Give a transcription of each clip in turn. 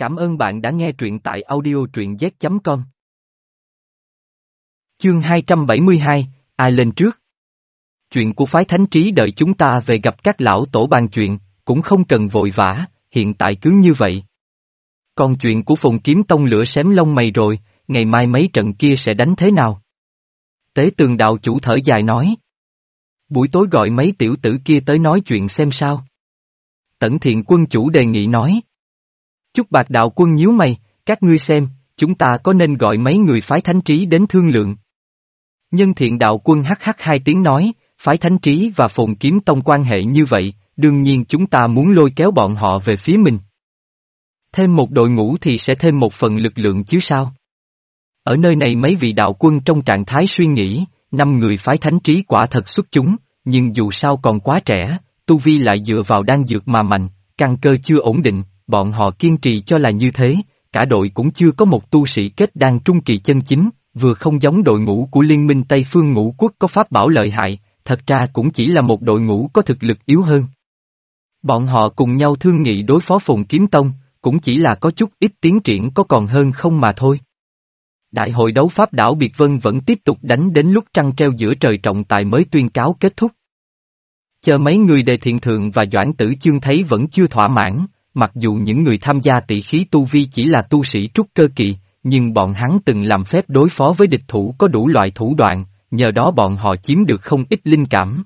Cảm ơn bạn đã nghe truyện tại audio truyện z.com. Chương 272, ai lên trước? Chuyện của phái thánh trí đợi chúng ta về gặp các lão tổ bàn chuyện, cũng không cần vội vã, hiện tại cứ như vậy. Còn chuyện của phùng kiếm tông lửa xém lông mày rồi, ngày mai mấy trận kia sẽ đánh thế nào? Tế tường đạo chủ thở dài nói. Buổi tối gọi mấy tiểu tử kia tới nói chuyện xem sao. Tẩn thiện quân chủ đề nghị nói. Chúc bạc đạo quân nhíu mày, các ngươi xem, chúng ta có nên gọi mấy người phái thánh trí đến thương lượng. Nhân thiện đạo quân hắc hắc hai tiếng nói, phái thánh trí và phồn kiếm tông quan hệ như vậy, đương nhiên chúng ta muốn lôi kéo bọn họ về phía mình. Thêm một đội ngũ thì sẽ thêm một phần lực lượng chứ sao? Ở nơi này mấy vị đạo quân trong trạng thái suy nghĩ, năm người phái thánh trí quả thật xuất chúng, nhưng dù sao còn quá trẻ, Tu Vi lại dựa vào đan dược mà mạnh, căn cơ chưa ổn định, bọn họ kiên trì cho là như thế, cả đội cũng chưa có một tu sĩ kết đan trung kỳ chân chính, vừa không giống đội ngũ của Liên minh Tây Phương Ngũ Quốc có pháp bảo lợi hại, thật ra cũng chỉ là một đội ngũ có thực lực yếu hơn. Bọn họ cùng nhau thương nghị đối phó Phùng Kiếm Tông, cũng chỉ là có chút ít tiến triển có còn hơn không mà thôi. Đại hội đấu pháp đảo Biệt Vân vẫn tiếp tục đánh đến lúc trăng treo giữa trời trọng tài mới tuyên cáo kết thúc. Chờ mấy người đề thiện thượng và doãn tử chương thấy vẫn chưa thỏa mãn, mặc dù những người tham gia tỷ khí tu vi chỉ là tu sĩ trúc cơ kỳ, nhưng bọn hắn từng làm phép đối phó với địch thủ có đủ loại thủ đoạn, nhờ đó bọn họ chiếm được không ít linh cảm.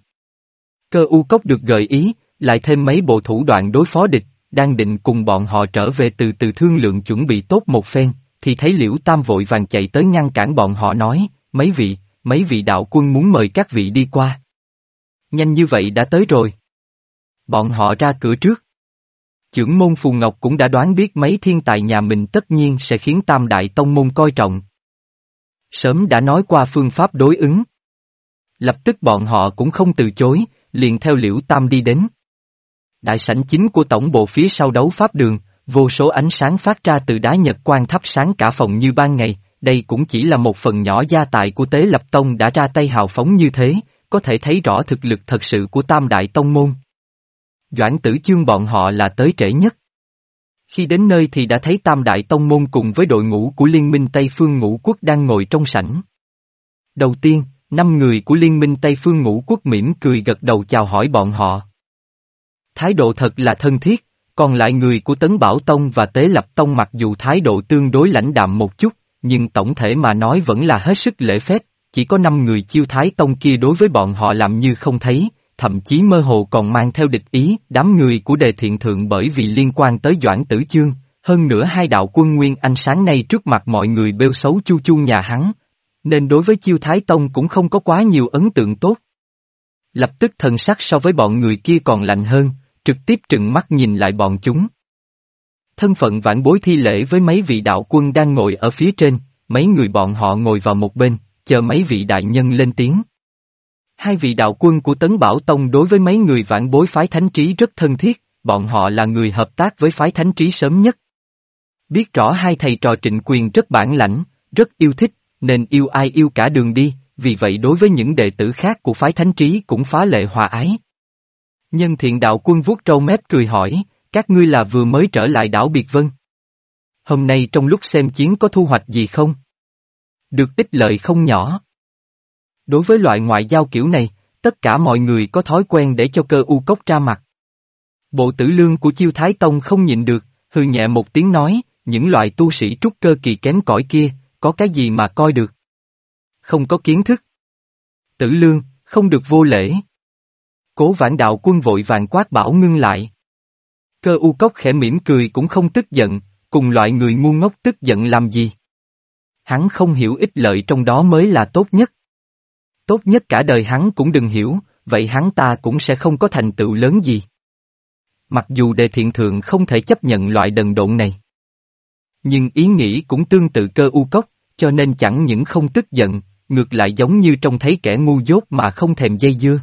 Cơ u cốc được gợi ý, lại thêm mấy bộ thủ đoạn đối phó địch, đang định cùng bọn họ trở về từ từ thương lượng chuẩn bị tốt một phen, thì thấy liễu tam vội vàng chạy tới ngăn cản bọn họ nói, mấy vị, mấy vị đạo quân muốn mời các vị đi qua. Nhanh như vậy đã tới rồi. Bọn họ ra cửa trước. Chưởng môn Phù Ngọc cũng đã đoán biết mấy thiên tài nhà mình tất nhiên sẽ khiến tam đại tông môn coi trọng. Sớm đã nói qua phương pháp đối ứng. Lập tức bọn họ cũng không từ chối, liền theo liễu tam đi đến. Đại sảnh chính của tổng bộ phía sau đấu pháp đường, vô số ánh sáng phát ra từ đá nhật quan thắp sáng cả phòng như ban ngày, đây cũng chỉ là một phần nhỏ gia tài của Tế Lập Tông đã ra tay hào phóng như thế, có thể thấy rõ thực lực thật sự của Tam Đại Tông Môn. Doãn tử chương bọn họ là tới trễ nhất. Khi đến nơi thì đã thấy Tam Đại Tông Môn cùng với đội ngũ của Liên minh Tây Phương Ngũ Quốc đang ngồi trong sảnh. Đầu tiên, năm người của Liên minh Tây Phương Ngũ Quốc mỉm cười gật đầu chào hỏi bọn họ. Thái độ thật là thân thiết, còn lại người của Tấn Bảo Tông và Tế Lập Tông mặc dù thái độ tương đối lãnh đạm một chút, nhưng tổng thể mà nói vẫn là hết sức lễ phép, chỉ có năm người chiêu Thái Tông kia đối với bọn họ làm như không thấy, thậm chí mơ hồ còn mang theo địch ý, đám người của đề thiện thượng bởi vì liên quan tới Doãn Tử Chương, hơn nữa hai đạo quân Nguyên Anh sáng nay trước mặt mọi người bêu xấu chu chu nhà hắn, nên đối với chiêu Thái Tông cũng không có quá nhiều ấn tượng tốt. Lập tức thần sắc so với bọn người kia còn lạnh hơn, trực tiếp trừng mắt nhìn lại bọn chúng. Thân phận vãn bối thi lễ với mấy vị đạo quân đang ngồi ở phía trên, mấy người bọn họ ngồi vào một bên, chờ mấy vị đại nhân lên tiếng. Hai vị đạo quân của Tấn Bảo Tông đối với mấy người vãn bối phái thánh trí rất thân thiết, bọn họ là người hợp tác với phái thánh trí sớm nhất. Biết rõ hai thầy trò trịnh quyền rất bản lãnh, rất yêu thích, nên yêu ai yêu cả đường đi, vì vậy đối với những đệ tử khác của phái thánh trí cũng phá lệ hòa ái. Nhân thiện đạo quân vuốt trâu mép cười hỏi, các ngươi là vừa mới trở lại đảo Biệt Vân. Hôm nay trong lúc xem chiến có thu hoạch gì không? Được ích lợi không nhỏ. Đối với loại ngoại giao kiểu này, tất cả mọi người có thói quen để cho cơ u cốc ra mặt. Bộ tử lương của chiêu Thái Tông không nhịn được, hư nhẹ một tiếng nói, những loại tu sĩ trúc cơ kỳ kém cỏi kia, có cái gì mà coi được. Không có kiến thức. Tử lương, không được vô lễ. Cố vãn đạo quân vội vàng quát bảo ngưng lại. Cơ u cốc khẽ mỉm cười cũng không tức giận, cùng loại người ngu ngốc tức giận làm gì. Hắn không hiểu ích lợi trong đó mới là tốt nhất. Tốt nhất cả đời hắn cũng đừng hiểu, vậy hắn ta cũng sẽ không có thành tựu lớn gì. Mặc dù đề thiện thượng không thể chấp nhận loại đần độn này. Nhưng ý nghĩ cũng tương tự cơ u cốc, cho nên chẳng những không tức giận, ngược lại giống như trông thấy kẻ ngu dốt mà không thèm dây dưa.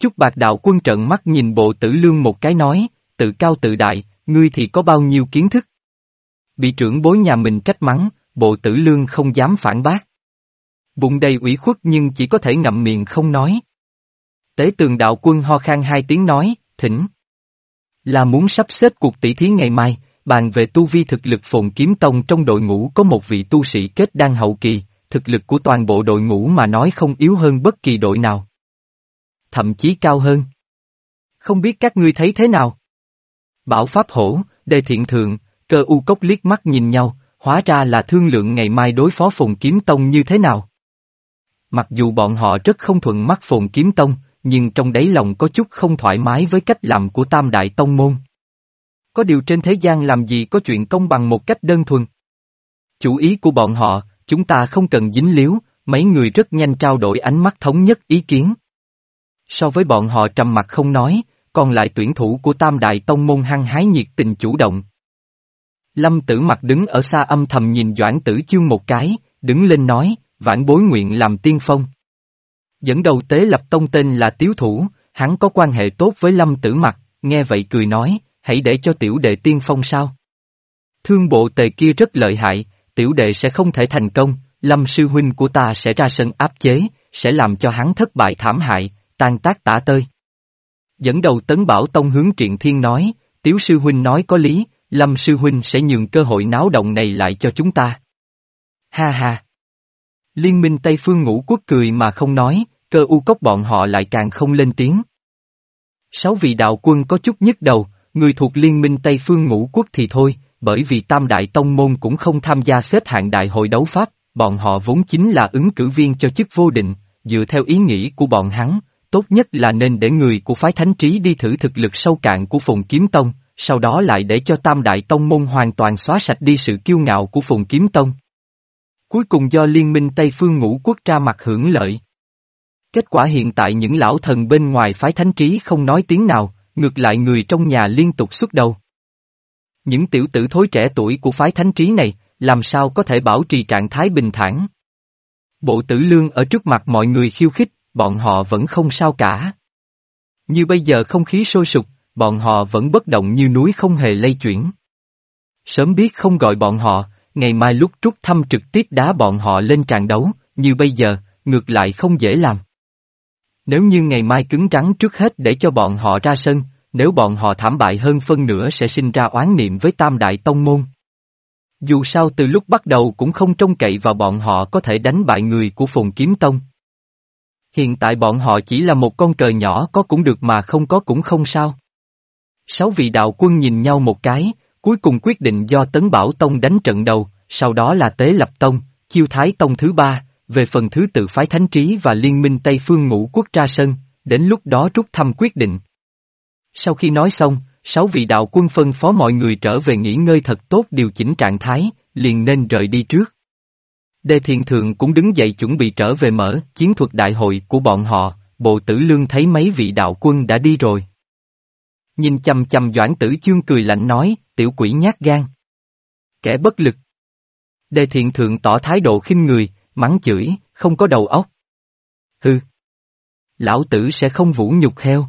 Chúc bạc đạo quân trận mắt nhìn bộ tử lương một cái nói, tự cao tự đại, ngươi thì có bao nhiêu kiến thức. Bị trưởng bối nhà mình trách mắng, bộ tử lương không dám phản bác. Bụng đầy ủy khuất nhưng chỉ có thể ngậm miệng không nói. Tế tường đạo quân ho khan hai tiếng nói, thỉnh. Là muốn sắp xếp cuộc tỷ thí ngày mai, Bàn về tu vi thực lực phồn kiếm tông trong đội ngũ có một vị tu sĩ kết đang hậu kỳ, thực lực của toàn bộ đội ngũ mà nói không yếu hơn bất kỳ đội nào. Thậm chí cao hơn. Không biết các ngươi thấy thế nào? Bảo Pháp Hổ, Đề Thiện Thượng, cơ u cốc liếc mắt nhìn nhau, hóa ra là thương lượng ngày mai đối phó Phùng Kiếm Tông như thế nào. Mặc dù bọn họ rất không thuận mắt Phồn Kiếm Tông, nhưng trong đáy lòng có chút không thoải mái với cách làm của Tam Đại Tông Môn. Có điều trên thế gian làm gì có chuyện công bằng một cách đơn thuần. Chủ ý của bọn họ, chúng ta không cần dính líu, mấy người rất nhanh trao đổi ánh mắt thống nhất ý kiến. So với bọn họ trầm mặt không nói, còn lại tuyển thủ của Tam Đại Tông Môn hăng hái nhiệt tình chủ động. Lâm tử mặt đứng ở xa âm thầm nhìn Doãn tử chương một cái, đứng lên nói, vãn bối nguyện làm tiên phong. Dẫn đầu tế lập tông tên là Tiếu Thủ, hắn có quan hệ tốt với Lâm tử mặc nghe vậy cười nói, hãy để cho tiểu đệ tiên phong sao. Thương bộ tề kia rất lợi hại, tiểu đệ sẽ không thể thành công, Lâm sư huynh của ta sẽ ra sân áp chế, sẽ làm cho hắn thất bại thảm hại, tan tác tả tơi. Dẫn đầu tấn bảo tông hướng triện thiên nói, tiếu sư huynh nói có lý, lâm sư huynh sẽ nhường cơ hội náo động này lại cho chúng ta. Ha ha! Liên minh Tây Phương ngũ quốc cười mà không nói, cơ u cốc bọn họ lại càng không lên tiếng. Sáu vị đạo quân có chút nhức đầu, người thuộc liên minh Tây Phương ngũ quốc thì thôi, bởi vì Tam Đại Tông Môn cũng không tham gia xếp hạng đại hội đấu pháp, bọn họ vốn chính là ứng cử viên cho chức vô định, dựa theo ý nghĩ của bọn hắn, tốt nhất là nên để người của phái thánh trí đi thử thực lực sâu cạn của Phùng Kiếm Tông, sau đó lại để cho Tam Đại Tông Môn hoàn toàn xóa sạch đi sự kiêu ngạo của Phùng Kiếm Tông. Cuối cùng do Liên minh Tây Phương Ngũ Quốc ra mặt hưởng lợi. Kết quả hiện tại những lão thần bên ngoài phái thánh trí không nói tiếng nào, ngược lại người trong nhà liên tục xuất đầu. Những tiểu tử thối trẻ tuổi của phái thánh trí này, làm sao có thể bảo trì trạng thái bình thản. Bộ tử lương ở trước mặt mọi người khiêu khích, bọn họ vẫn không sao cả. Như bây giờ không khí sôi sục, bọn họ vẫn bất động như núi không hề lay chuyển. Sớm biết không gọi bọn họ, ngày mai lúc trúc thăm trực tiếp đá bọn họ lên tràn đấu, như bây giờ, ngược lại không dễ làm. Nếu như ngày mai cứng rắn trước hết để cho bọn họ ra sân, nếu bọn họ thảm bại hơn phân nửa sẽ sinh ra oán niệm với Tam Đại Tông Môn. Dù sao từ lúc bắt đầu cũng không trông cậy vào bọn họ có thể đánh bại người của Phùng Kiếm Tông. Hiện tại bọn họ chỉ là một con cờ nhỏ có cũng được mà không có cũng không sao. Sáu vị đạo quân nhìn nhau một cái, cuối cùng quyết định do Tấn Bảo Tông đánh trận đầu, sau đó là Tế Lập Tông, Chiêu Thái Tông thứ ba, về phần thứ tự phái Thánh Trí và Liên minh Tây Phương Ngũ Quốc ra sân, đến lúc đó rút thăm quyết định. Sau khi nói xong, sáu vị đạo quân phân phó mọi người trở về nghỉ ngơi thật tốt điều chỉnh trạng thái, liền nên rời đi trước. Đề thiện thượng cũng đứng dậy chuẩn bị trở về mở chiến thuật đại hội của bọn họ, bộ tử lương thấy mấy vị đạo quân đã đi rồi. Nhìn chầm chầm doãn tử chương cười lạnh nói, tiểu quỷ nhát gan. Kẻ bất lực. Đề thiện thượng tỏ thái độ khinh người, mắng chửi, không có đầu óc. Hư. Lão tử sẽ không vũ nhục heo.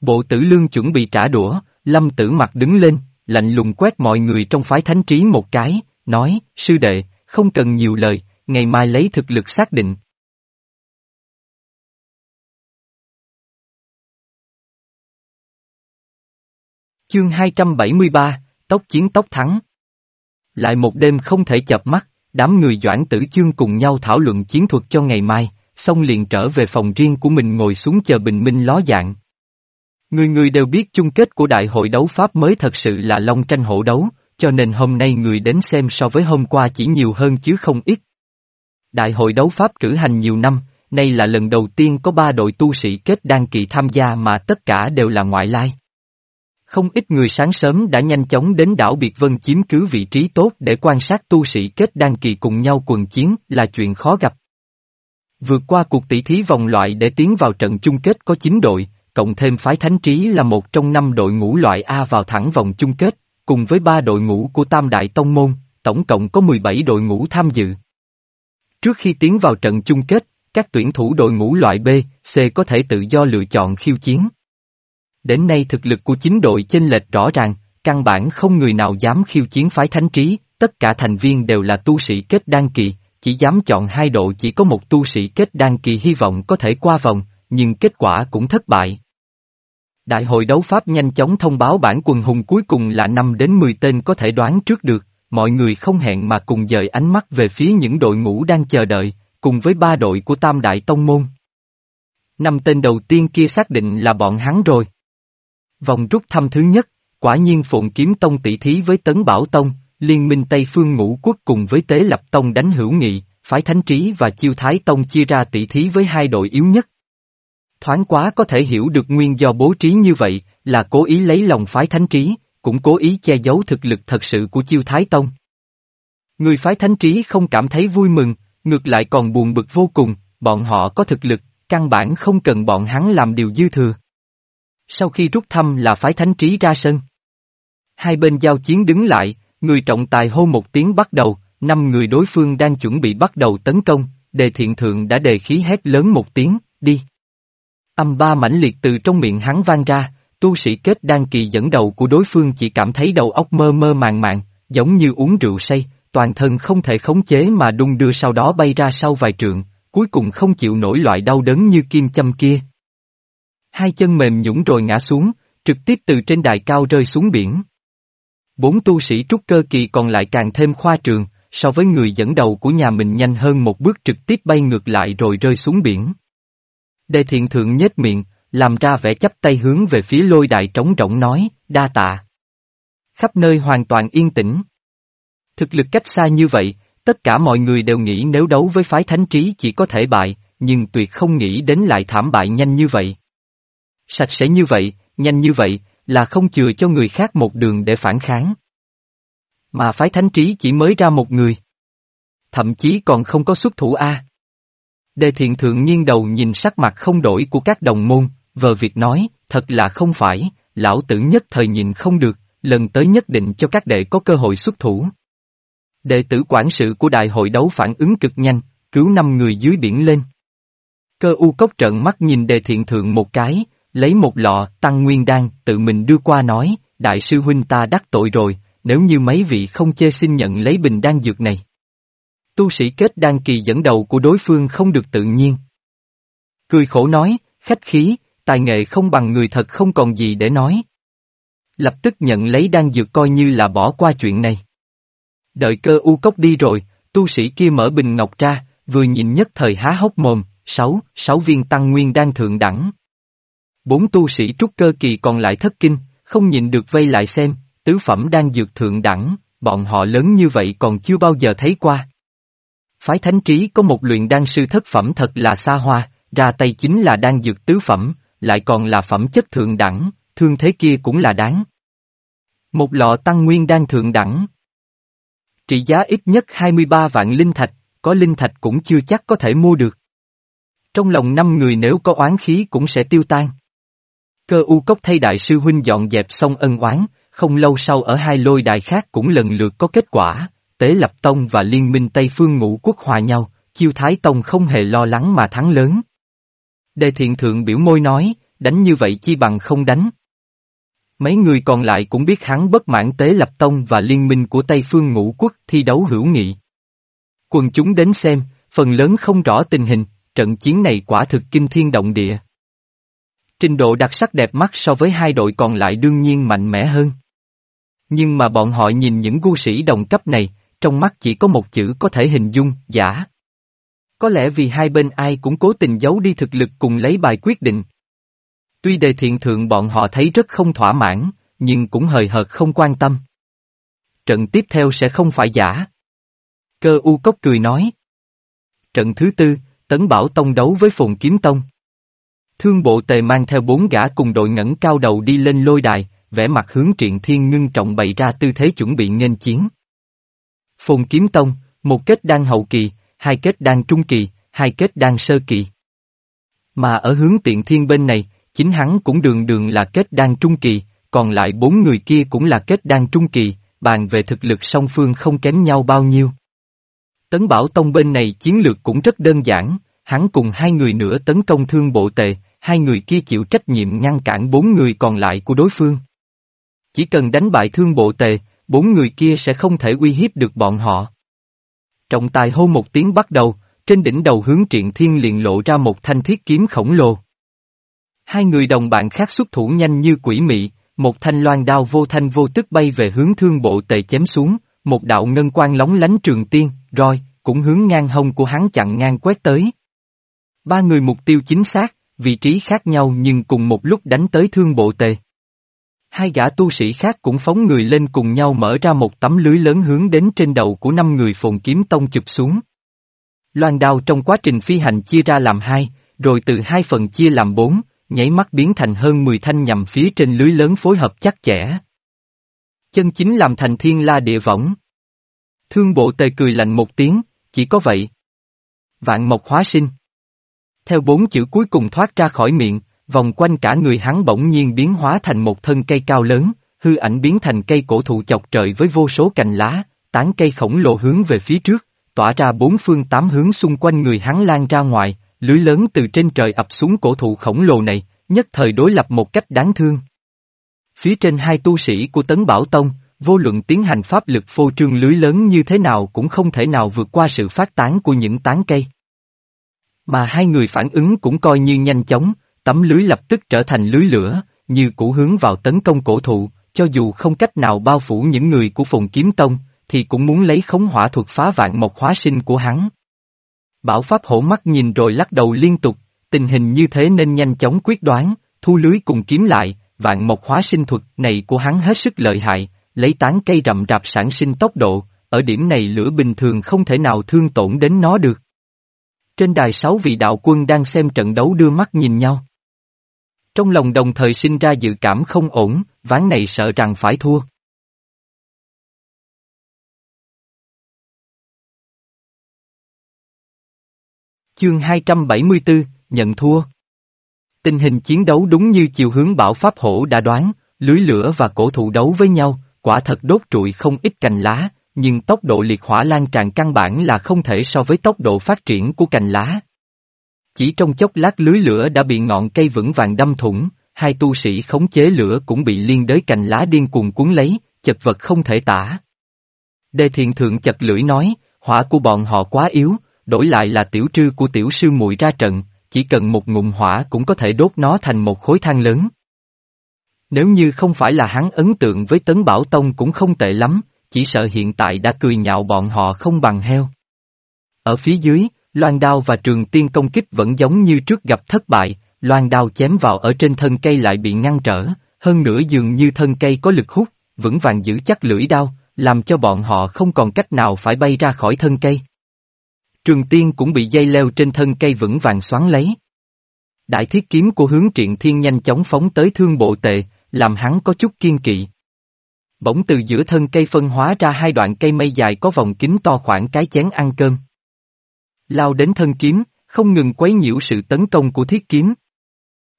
Bộ tử lương chuẩn bị trả đũa, lâm tử mặt đứng lên, lạnh lùng quét mọi người trong phái thánh trí một cái, nói, sư đệ, không cần nhiều lời, ngày mai lấy thực lực xác định. Chương 273, Tốc chiến tốc thắng. Lại một đêm không thể chập mắt, đám người doãn tử chương cùng nhau thảo luận chiến thuật cho ngày mai, xong liền trở về phòng riêng của mình ngồi xuống chờ bình minh ló dạng. Người người đều biết chung kết của đại hội đấu Pháp mới thật sự là long tranh hổ đấu, cho nên hôm nay người đến xem so với hôm qua chỉ nhiều hơn chứ không ít. Đại hội đấu Pháp cử hành nhiều năm, nay là lần đầu tiên có ba đội tu sĩ kết đăng kỳ tham gia mà tất cả đều là ngoại lai. Không ít người sáng sớm đã nhanh chóng đến đảo Biệt Vân chiếm cứ vị trí tốt để quan sát tu sĩ kết đăng kỳ cùng nhau quần chiến là chuyện khó gặp. Vượt qua cuộc tỷ thí vòng loại để tiến vào trận chung kết có 9 đội, cộng thêm phái thánh trí là một trong năm đội ngũ loại A vào thẳng vòng chung kết, cùng với ba đội ngũ của Tam Đại Tông Môn, tổng cộng có 17 đội ngũ tham dự. Trước khi tiến vào trận chung kết, các tuyển thủ đội ngũ loại B, C có thể tự do lựa chọn khiêu chiến. Đến nay thực lực của chính đội chênh lệch rõ ràng, căn bản không người nào dám khiêu chiến phái thánh trí, tất cả thành viên đều là tu sĩ kết đan kỳ, chỉ dám chọn hai độ chỉ có một tu sĩ kết đan kỳ hy vọng có thể qua vòng, nhưng kết quả cũng thất bại. Đại hội đấu Pháp nhanh chóng thông báo bản quần hùng cuối cùng là 5 đến 10 tên có thể đoán trước được, mọi người không hẹn mà cùng dời ánh mắt về phía những đội ngũ đang chờ đợi, cùng với ba đội của Tam Đại Tông Môn. Năm tên đầu tiên kia xác định là bọn hắn rồi. Vòng rút thăm thứ nhất, quả nhiên Phụng Kiếm Tông tỷ thí với Tấn Bảo Tông, Liên minh Tây Phương Ngũ Quốc cùng với Tế Lập Tông đánh hữu nghị, phái Thánh Trí và Chiêu Thái Tông chia ra tỷ thí với hai đội yếu nhất. Thoáng quá có thể hiểu được nguyên do bố trí như vậy, là cố ý lấy lòng phái Thánh Trí, cũng cố ý che giấu thực lực thật sự của Chiêu Thái Tông. Người phái Thánh Trí không cảm thấy vui mừng, ngược lại còn buồn bực vô cùng, bọn họ có thực lực, căn bản không cần bọn hắn làm điều dư thừa. Sau khi rút thăm là phái Thánh Trí ra sân. Hai bên giao chiến đứng lại, người trọng tài hô một tiếng bắt đầu, năm người đối phương đang chuẩn bị bắt đầu tấn công, đề thiện thượng đã đề khí hét lớn một tiếng, đi. Âm ba mãnh liệt từ trong miệng hắn vang ra, tu sĩ kết đan kỳ dẫn đầu của đối phương chỉ cảm thấy đầu óc mơ mơ màng màng, giống như uống rượu say, toàn thân không thể khống chế mà đung đưa sau đó bay ra sau vài trượng, cuối cùng không chịu nổi loại đau đớn như kim châm kia. Hai chân mềm nhũng rồi ngã xuống, trực tiếp từ trên đài cao rơi xuống biển. Bốn tu sĩ trúc cơ kỳ còn lại càng thêm khoa trường, so với người dẫn đầu của nhà mình nhanh hơn một bước trực tiếp bay ngược lại rồi rơi xuống biển. Đề thiện thượng nhếch miệng, làm ra vẻ chấp tay hướng về phía lôi đại trống rỗng nói, đa tạ. Khắp nơi hoàn toàn yên tĩnh. Thực lực cách xa như vậy, tất cả mọi người đều nghĩ nếu đấu với phái thánh trí chỉ có thể bại, nhưng tuyệt không nghĩ đến lại thảm bại nhanh như vậy. Sạch sẽ như vậy, nhanh như vậy, là không chừa cho người khác một đường để phản kháng. Mà phái thánh trí chỉ mới ra một người. Thậm chí còn không có xuất thủ A. Đề thiện thượng nghiêng đầu nhìn sắc mặt không đổi của các đồng môn, vờ việc nói, thật là không phải, lão tử nhất thời nhìn không được, lần tới nhất định cho các đệ có cơ hội xuất thủ. Đệ tử quản sự của đại hội đấu phản ứng cực nhanh, cứu năm người dưới biển lên. Cơ u cốc trợn mắt nhìn đề thiện thượng một cái, lấy một lọ tăng nguyên đan tự mình đưa qua nói, đại sư huynh ta đắc tội rồi, nếu như mấy vị không chê xin nhận lấy bình đan dược này. Tu sĩ kết đan kỳ dẫn đầu của đối phương không được tự nhiên. Cười khổ nói, khách khí, tài nghệ không bằng người thật không còn gì để nói. Lập tức nhận lấy đan dược coi như là bỏ qua chuyện này. Đợi cơ u cốc đi rồi, tu sĩ kia mở bình ngọc ra, vừa nhìn nhất thời há hốc mồm, sáu, sáu viên tăng nguyên đan thượng đẳng. Bốn tu sĩ trúc cơ kỳ còn lại thất kinh, không nhìn được vây lại xem, tứ phẩm đang dược thượng đẳng, bọn họ lớn như vậy còn chưa bao giờ thấy qua. Phái thánh trí có một luyện đan sư thất phẩm thật là xa hoa, ra tay chính là đan dược tứ phẩm, lại còn là phẩm chất thượng đẳng, thương thế kia cũng là đáng. Một lọ tăng nguyên đan thượng đẳng. Trị giá ít nhất 23 vạn linh thạch, có linh thạch cũng chưa chắc có thể mua được. Trong lòng năm người nếu có oán khí cũng sẽ tiêu tan. Cơ u cốc thay đại sư huynh dọn dẹp xong ân oán, không lâu sau ở hai lôi đài khác cũng lần lượt có kết quả, Tế Lập Tông và Liên minh Tây Phương Ngũ Quốc hòa nhau, Chiêu Thái Tông không hề lo lắng mà thắng lớn. Đề thiện thượng biểu môi nói, đánh như vậy chi bằng không đánh. Mấy người còn lại cũng biết hắn bất mãn Tế Lập Tông và Liên minh của Tây Phương Ngũ Quốc thi đấu hữu nghị. Quần chúng đến xem, phần lớn không rõ tình hình, trận chiến này quả thực kinh thiên động địa. Trình độ đặc sắc đẹp mắt so với hai đội còn lại đương nhiên mạnh mẽ hơn. Nhưng mà bọn họ nhìn những gu sĩ đồng cấp này, trong mắt chỉ có một chữ có thể hình dung, giả. Có lẽ vì hai bên ai cũng cố tình giấu đi thực lực cùng lấy bài quyết định. Tuy đề thiện thượng bọn họ thấy rất không thỏa mãn, nhưng cũng hời hợt không quan tâm. Trận tiếp theo sẽ không phải giả. Cơ u cốc cười nói. Trận thứ tư, Tấn Bảo Tông đấu với Phùng Kiếm Tông. Thương bộ tề mang theo bốn gã cùng đội ngẩng cao đầu đi lên lôi đài, vẻ mặt hướng triện thiên ngưng trọng bày ra tư thế chuẩn bị nghênh chiến. Phùng Kiếm Tông, một kết đan hậu kỳ, hai kết đan trung kỳ, hai kết đan sơ kỳ. Mà ở hướng tiện thiên bên này, chính hắn cũng đường đường là kết đan trung kỳ, còn lại bốn người kia cũng là kết đan trung kỳ, bàn về thực lực song phương không kém nhau bao nhiêu. Tấn Bảo Tông bên này chiến lược cũng rất đơn giản, hắn cùng hai người nữa tấn công thương bộ tề, hai người kia chịu trách nhiệm ngăn cản bốn người còn lại của đối phương. Chỉ cần đánh bại thương bộ tề, bốn người kia sẽ không thể uy hiếp được bọn họ. Trọng tài hô một tiếng bắt đầu, trên đỉnh đầu hướng triện thiên liền lộ ra một thanh thiết kiếm khổng lồ. Hai người đồng bạn khác xuất thủ nhanh như quỷ mị, một thanh loan đao vô thanh vô tức bay về hướng thương bộ tề chém xuống, một đạo ngân quang lóng lánh trường tiên, roi, cũng hướng ngang hông của hắn chặn ngang quét tới. Ba người mục tiêu chính xác, vị trí khác nhau nhưng cùng một lúc đánh tới thương bộ tề. Hai gã tu sĩ khác cũng phóng người lên cùng nhau mở ra một tấm lưới lớn hướng đến trên đầu của năm người phồn kiếm tông chụp xuống. Loan đao trong quá trình phi hành chia ra làm hai, rồi từ hai phần chia làm bốn, nháy mắt biến thành hơn 10 thanh nhằm phía trên lưới lớn phối hợp chắc chẽ. Chân chính làm thành thiên la địa võng. Thương bộ tề cười lạnh một tiếng, chỉ có vậy. Vạn mộc hóa sinh. Theo bốn chữ cuối cùng thoát ra khỏi miệng, vòng quanh cả người hắn bỗng nhiên biến hóa thành một thân cây cao lớn, hư ảnh biến thành cây cổ thụ chọc trời với vô số cành lá, tán cây khổng lồ hướng về phía trước, tỏa ra bốn phương tám hướng xung quanh người hắn lan ra ngoài, lưới lớn từ trên trời ập xuống cổ thụ khổng lồ này, nhất thời đối lập một cách đáng thương. Phía trên hai tu sĩ của Tấn Bảo Tông, vô luận tiến hành pháp lực phô trương lưới lớn như thế nào cũng không thể nào vượt qua sự phát tán của những tán cây. Mà hai người phản ứng cũng coi như nhanh chóng, tấm lưới lập tức trở thành lưới lửa, như cũ hướng vào tấn công cổ thụ, cho dù không cách nào bao phủ những người của Phùng Kiếm Tông, thì cũng muốn lấy khống hỏa thuật phá vạn mộc hóa sinh của hắn. Bảo Pháp hổ mắt nhìn rồi lắc đầu liên tục, tình hình như thế nên nhanh chóng quyết đoán, thu lưới cùng kiếm lại, vạn mộc hóa sinh thuật này của hắn hết sức lợi hại, lấy tán cây rậm rạp sản sinh tốc độ, ở điểm này lửa bình thường không thể nào thương tổn đến nó được. Trên đài sáu vị đạo quân đang xem trận đấu đưa mắt nhìn nhau. Trong lòng đồng thời sinh ra dự cảm không ổn, ván này sợ rằng phải thua. Chương 274, nhận thua. Tình hình chiến đấu đúng như chiều hướng bảo pháp hổ đã đoán, lưới lửa và cổ thụ đấu với nhau, quả thật đốt trụi không ít cành lá, nhưng tốc độ liệt hỏa lan tràn căn bản là không thể so với tốc độ phát triển của cành lá. Chỉ trong chốc lát lưới lửa đã bị ngọn cây vững vàng đâm thủng, hai tu sĩ khống chế lửa cũng bị liên đới cành lá điên cuồng cuốn lấy, chật vật không thể tả. Đề thiện thượng chật lưỡi nói, hỏa của bọn họ quá yếu, đổi lại là tiểu trư của tiểu sư muội ra trận, chỉ cần một ngụm hỏa cũng có thể đốt nó thành một khối than lớn. Nếu như không phải là hắn ấn tượng với Tấn Bảo Tông cũng không tệ lắm, chỉ sợ hiện tại đã cười nhạo bọn họ không bằng heo. Ở phía dưới, loan đao và trường tiên công kích vẫn giống như trước gặp thất bại, loan đao chém vào ở trên thân cây lại bị ngăn trở, hơn nữa dường như thân cây có lực hút, vững vàng giữ chắc lưỡi đao, làm cho bọn họ không còn cách nào phải bay ra khỏi thân cây. Trường tiên cũng bị dây leo trên thân cây vững vàng xoắn lấy. Đại thiết kiếm của hướng triện thiên nhanh chóng phóng tới thương bộ tệ, làm hắn có chút kiên kỵ. Bỗng từ giữa thân cây phân hóa ra hai đoạn cây mây dài có vòng kính to khoảng cái chén ăn cơm. Lao đến thân kiếm, không ngừng quấy nhiễu sự tấn công của thiết kiếm.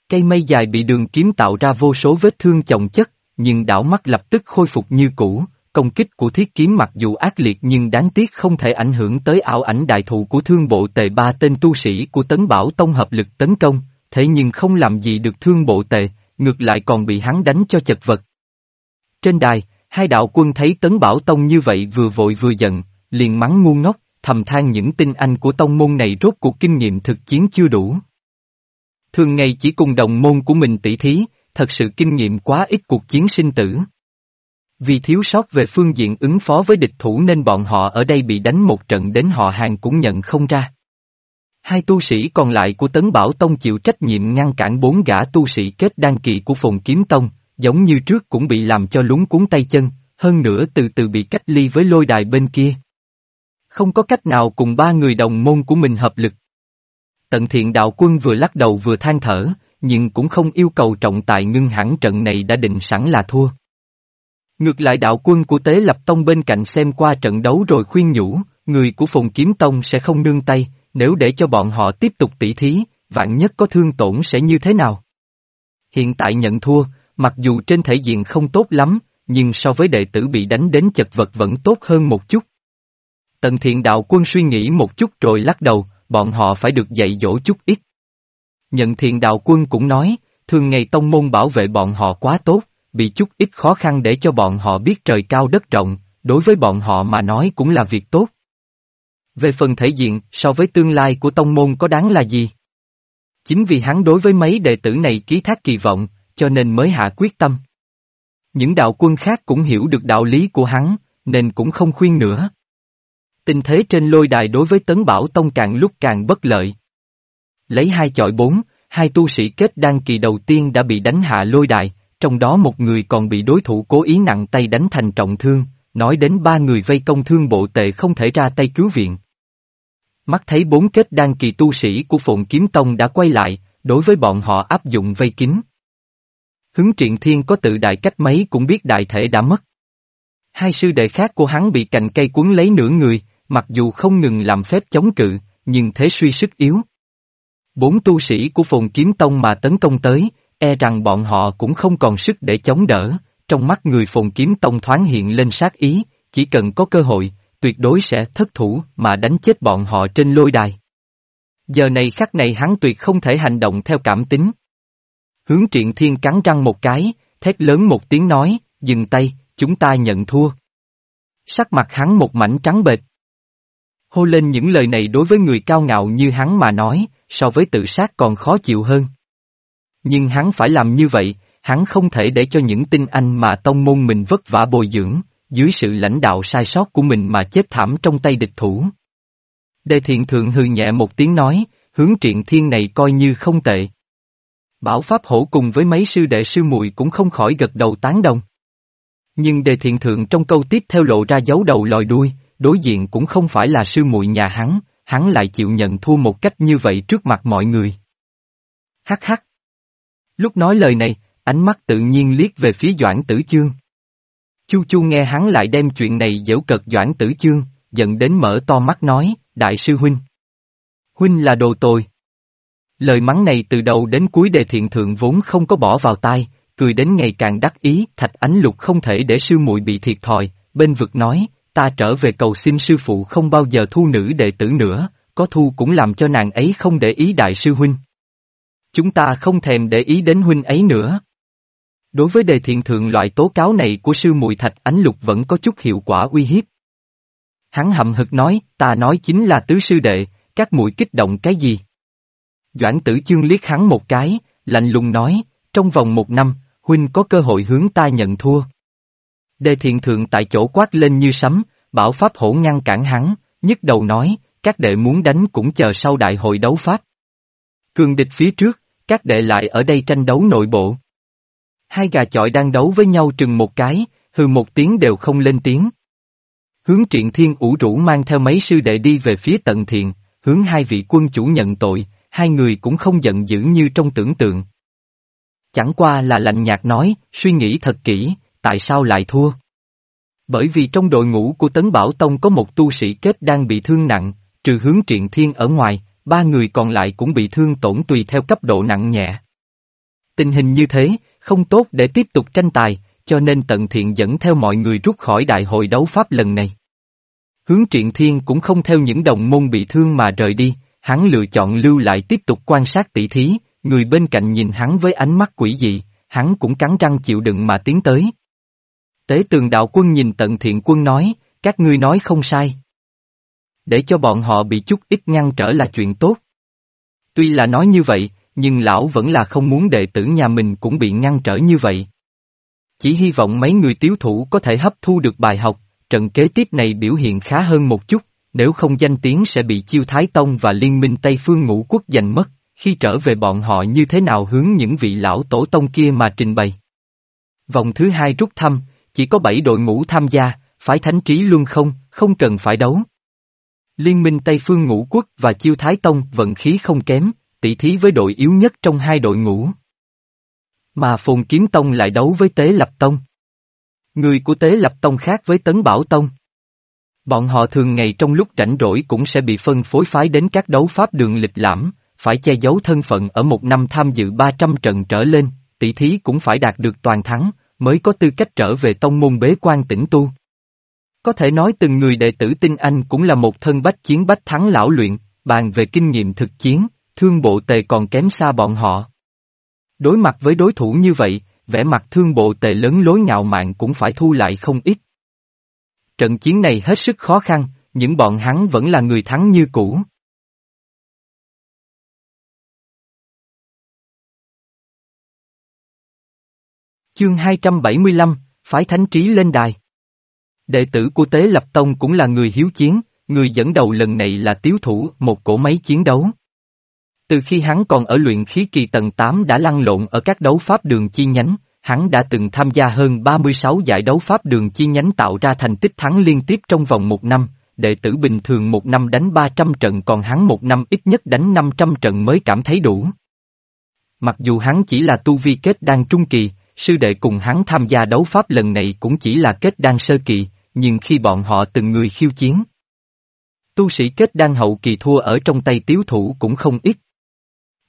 Cây mây dài bị đường kiếm tạo ra vô số vết thương chồng chất, nhưng đảo mắt lập tức khôi phục như cũ, công kích của thiết kiếm mặc dù ác liệt nhưng đáng tiếc không thể ảnh hưởng tới ảo ảnh đại thụ của thương bộ tề ba tên tu sĩ của tấn bảo tông hợp lực tấn công, thế nhưng không làm gì được thương bộ tề, ngược lại còn bị hắn đánh cho chật vật. Trên đài, hai đạo quân thấy tấn bảo tông như vậy vừa vội vừa giận, liền mắng ngu ngốc, thầm than những tinh anh của tông môn này rốt cuộc kinh nghiệm thực chiến chưa đủ. Thường ngày chỉ cùng đồng môn của mình tỷ thí, thật sự kinh nghiệm quá ít cuộc chiến sinh tử. Vì thiếu sót về phương diện ứng phó với địch thủ nên bọn họ ở đây bị đánh một trận đến họ hàng cũng nhận không ra. Hai tu sĩ còn lại của Tấn Bảo Tông chịu trách nhiệm ngăn cản bốn gã tu sĩ kết đăng kỳ của Phùng Kiếm Tông, giống như trước cũng bị làm cho lúng cuốn tay chân, hơn nữa từ từ bị cách ly với lôi đài bên kia. Không có cách nào cùng ba người đồng môn của mình hợp lực. Tận thiện đạo quân vừa lắc đầu vừa than thở, nhưng cũng không yêu cầu trọng tài ngưng hẳn trận này đã định sẵn là thua. Ngược lại đạo quân của Tế Lập Tông bên cạnh xem qua trận đấu rồi khuyên nhủ, người của Phùng Kiếm Tông sẽ không nương tay, nếu để cho bọn họ tiếp tục tỉ thí, vạn nhất có thương tổn sẽ như thế nào? Hiện tại nhận thua, mặc dù trên thể diện không tốt lắm, nhưng so với đệ tử bị đánh đến chật vật vẫn tốt hơn một chút. Tần thiện đạo quân suy nghĩ một chút rồi lắc đầu, bọn họ phải được dạy dỗ chút ít. Nhận thiện đạo quân cũng nói, thường ngày tông môn bảo vệ bọn họ quá tốt, bị chút ít khó khăn để cho bọn họ biết trời cao đất rộng, đối với bọn họ mà nói cũng là việc tốt. Về phần thể diện, so với tương lai của tông môn có đáng là gì? Chính vì hắn đối với mấy đệ tử này ký thác kỳ vọng, cho nên mới hạ quyết tâm. Những đạo quân khác cũng hiểu được đạo lý của hắn, nên cũng không khuyên nữa. Tình thế trên lôi đài đối với Tấn Bảo Tông càng lúc càng bất lợi. Lấy hai chọi bốn, hai tu sĩ kết đăng kỳ đầu tiên đã bị đánh hạ lôi đài, trong đó một người còn bị đối thủ cố ý nặng tay đánh thành trọng thương, nói đến ba người vây công thương bộ tệ không thể ra tay cứu viện. Mắt thấy bốn kết đăng kỳ tu sĩ của Phụng Kiếm Tông đã quay lại, đối với bọn họ áp dụng vây kín. Hứng triện thiên có tự đại cách mấy cũng biết đại thể đã mất. Hai sư đệ khác của hắn bị cành cây cuốn lấy nửa người, mặc dù không ngừng làm phép chống cự, nhưng thế suy sức yếu. Bốn tu sĩ của phồn kiếm tông mà tấn công tới, e rằng bọn họ cũng không còn sức để chống đỡ, trong mắt người phồn kiếm tông thoáng hiện lên sát ý, chỉ cần có cơ hội, tuyệt đối sẽ thất thủ mà đánh chết bọn họ trên lôi đài. Giờ này khắc này hắn tuyệt không thể hành động theo cảm tính. Hướng triện thiên cắn răng một cái, thét lớn một tiếng nói, dừng tay, chúng ta nhận thua. Sắc mặt hắn một mảnh trắng bệch. Hô lên những lời này đối với người cao ngạo như hắn mà nói, so với tự sát còn khó chịu hơn. Nhưng hắn phải làm như vậy, hắn không thể để cho những tinh anh mà tông môn mình vất vả bồi dưỡng, dưới sự lãnh đạo sai sót của mình mà chết thảm trong tay địch thủ. Đề thiện thượng hư nhẹ một tiếng nói, hướng triện thiên này coi như không tệ. Bảo Pháp hổ cùng với mấy sư đệ sư muội cũng không khỏi gật đầu tán đồng. Nhưng đề thiện thượng trong câu tiếp theo lộ ra dấu đầu lòi đuôi, đối diện cũng không phải là sư muội nhà hắn, hắn lại chịu nhận thua một cách như vậy trước mặt mọi người. Hắc hắc. Lúc nói lời này, ánh mắt tự nhiên liếc về phía Doãn Tử Chương. Chu Chu nghe hắn lại đem chuyện này dễu cợt Doãn Tử Chương, giận đến mở to mắt nói, Đại sư Huynh. Huynh là đồ tồi. Lời mắng này từ đầu đến cuối đề thiện thượng vốn không có bỏ vào tai, cười đến ngày càng đắc ý, thạch ánh lục không thể để sư muội bị thiệt thòi, bên vực nói, ta trở về cầu xin sư phụ không bao giờ thu nữ đệ tử nữa, có thu cũng làm cho nàng ấy không để ý đại sư huynh. Chúng ta không thèm để ý đến huynh ấy nữa. Đối với đề thiện thượng loại tố cáo này của sư muội thạch ánh lục vẫn có chút hiệu quả uy hiếp. Hắn hậm hực nói, ta nói chính là tứ sư đệ, các muội kích động cái gì? Doãn tử chương liếc hắn một cái, lạnh lùng nói, trong vòng một năm, huynh có cơ hội hướng ta nhận thua. Đề thiện thượng tại chỗ quát lên như sấm, bảo pháp hổ ngăn cản hắn, nhức đầu nói, các đệ muốn đánh cũng chờ sau đại hội đấu pháp. Cường địch phía trước, các đệ lại ở đây tranh đấu nội bộ. Hai gà chọi đang đấu với nhau trừng một cái, hừ một tiếng đều không lên tiếng. Hướng triện thiên ủ rũ mang theo mấy sư đệ đi về phía tận thiện, hướng hai vị quân chủ nhận tội, hai người cũng không giận dữ như trong tưởng tượng. Chẳng qua là lạnh nhạt nói, suy nghĩ thật kỹ, tại sao lại thua? Bởi vì trong đội ngũ của Tấn Bảo Tông có một tu sĩ kết đang bị thương nặng, trừ hướng triện thiên ở ngoài, ba người còn lại cũng bị thương tổn tùy theo cấp độ nặng nhẹ. Tình hình như thế, không tốt để tiếp tục tranh tài, cho nên tận thiện dẫn theo mọi người rút khỏi đại hội đấu pháp lần này. Hướng triện thiên cũng không theo những đồng môn bị thương mà rời đi, hắn lựa chọn lưu lại tiếp tục quan sát tỷ thí, người bên cạnh nhìn hắn với ánh mắt quỷ dị, hắn cũng cắn răng chịu đựng mà tiến tới. Tế tường đạo quân nhìn tận thiện quân nói, các ngươi nói không sai. Để cho bọn họ bị chút ít ngăn trở là chuyện tốt. Tuy là nói như vậy, nhưng lão vẫn là không muốn đệ tử nhà mình cũng bị ngăn trở như vậy. Chỉ hy vọng mấy người tiếu thủ có thể hấp thu được bài học, trận kế tiếp này biểu hiện khá hơn một chút, nếu không danh tiếng sẽ bị chiêu Thái Tông và Liên minh Tây Phương ngũ quốc giành mất, khi trở về bọn họ như thế nào hướng những vị lão tổ tông kia mà trình bày. Vòng thứ hai rút thăm, chỉ có bảy đội ngũ tham gia, phái thánh trí luôn không, không cần phải đấu. Liên minh Tây Phương ngũ quốc và chiêu Thái Tông vận khí không kém, tỷ thí với đội yếu nhất trong hai đội ngũ. Mà Phồn Kiếm Tông lại đấu với Tế Lập Tông. Người của Tế Lập Tông khác với Tấn Bảo Tông. Bọn họ thường ngày trong lúc rảnh rỗi cũng sẽ bị phân phối phái đến các đấu pháp đường lịch lãm, phải che giấu thân phận ở một năm tham dự 300 trận trở lên, tỷ thí cũng phải đạt được toàn thắng, mới có tư cách trở về tông môn bế quan tỉnh tu. Có thể nói từng người đệ tử tinh anh cũng là một thân bách chiến bách thắng lão luyện, bàn về kinh nghiệm thực chiến, thương bộ tề còn kém xa bọn họ. Đối mặt với đối thủ như vậy, vẻ mặt thương bộ tề lớn lối ngạo mạn cũng phải thu lại không ít trận chiến này hết sức khó khăn, những bọn hắn vẫn là người thắng như cũ. Chương 275, Phái Thánh Trí lên đài. Đệ tử của Tế Lập Tông cũng là người hiếu chiến, người dẫn đầu lần này là Tiếu Thủ, một cổ máy chiến đấu. Từ khi hắn còn ở luyện khí kỳ tầng 8 đã lăn lộn ở các đấu pháp đường chi nhánh, hắn đã từng tham gia hơn 36 giải đấu pháp đường chi nhánh tạo ra thành tích thắng liên tiếp trong vòng một năm, đệ tử bình thường một năm đánh 300 trận còn hắn một năm ít nhất đánh 500 trận mới cảm thấy đủ. Mặc dù hắn chỉ là tu vi kết đan trung kỳ, sư đệ cùng hắn tham gia đấu pháp lần này cũng chỉ là kết đan sơ kỳ, nhưng khi bọn họ từng người khiêu chiến. Tu sĩ kết đan hậu kỳ thua ở trong tay tiếu thủ cũng không ít.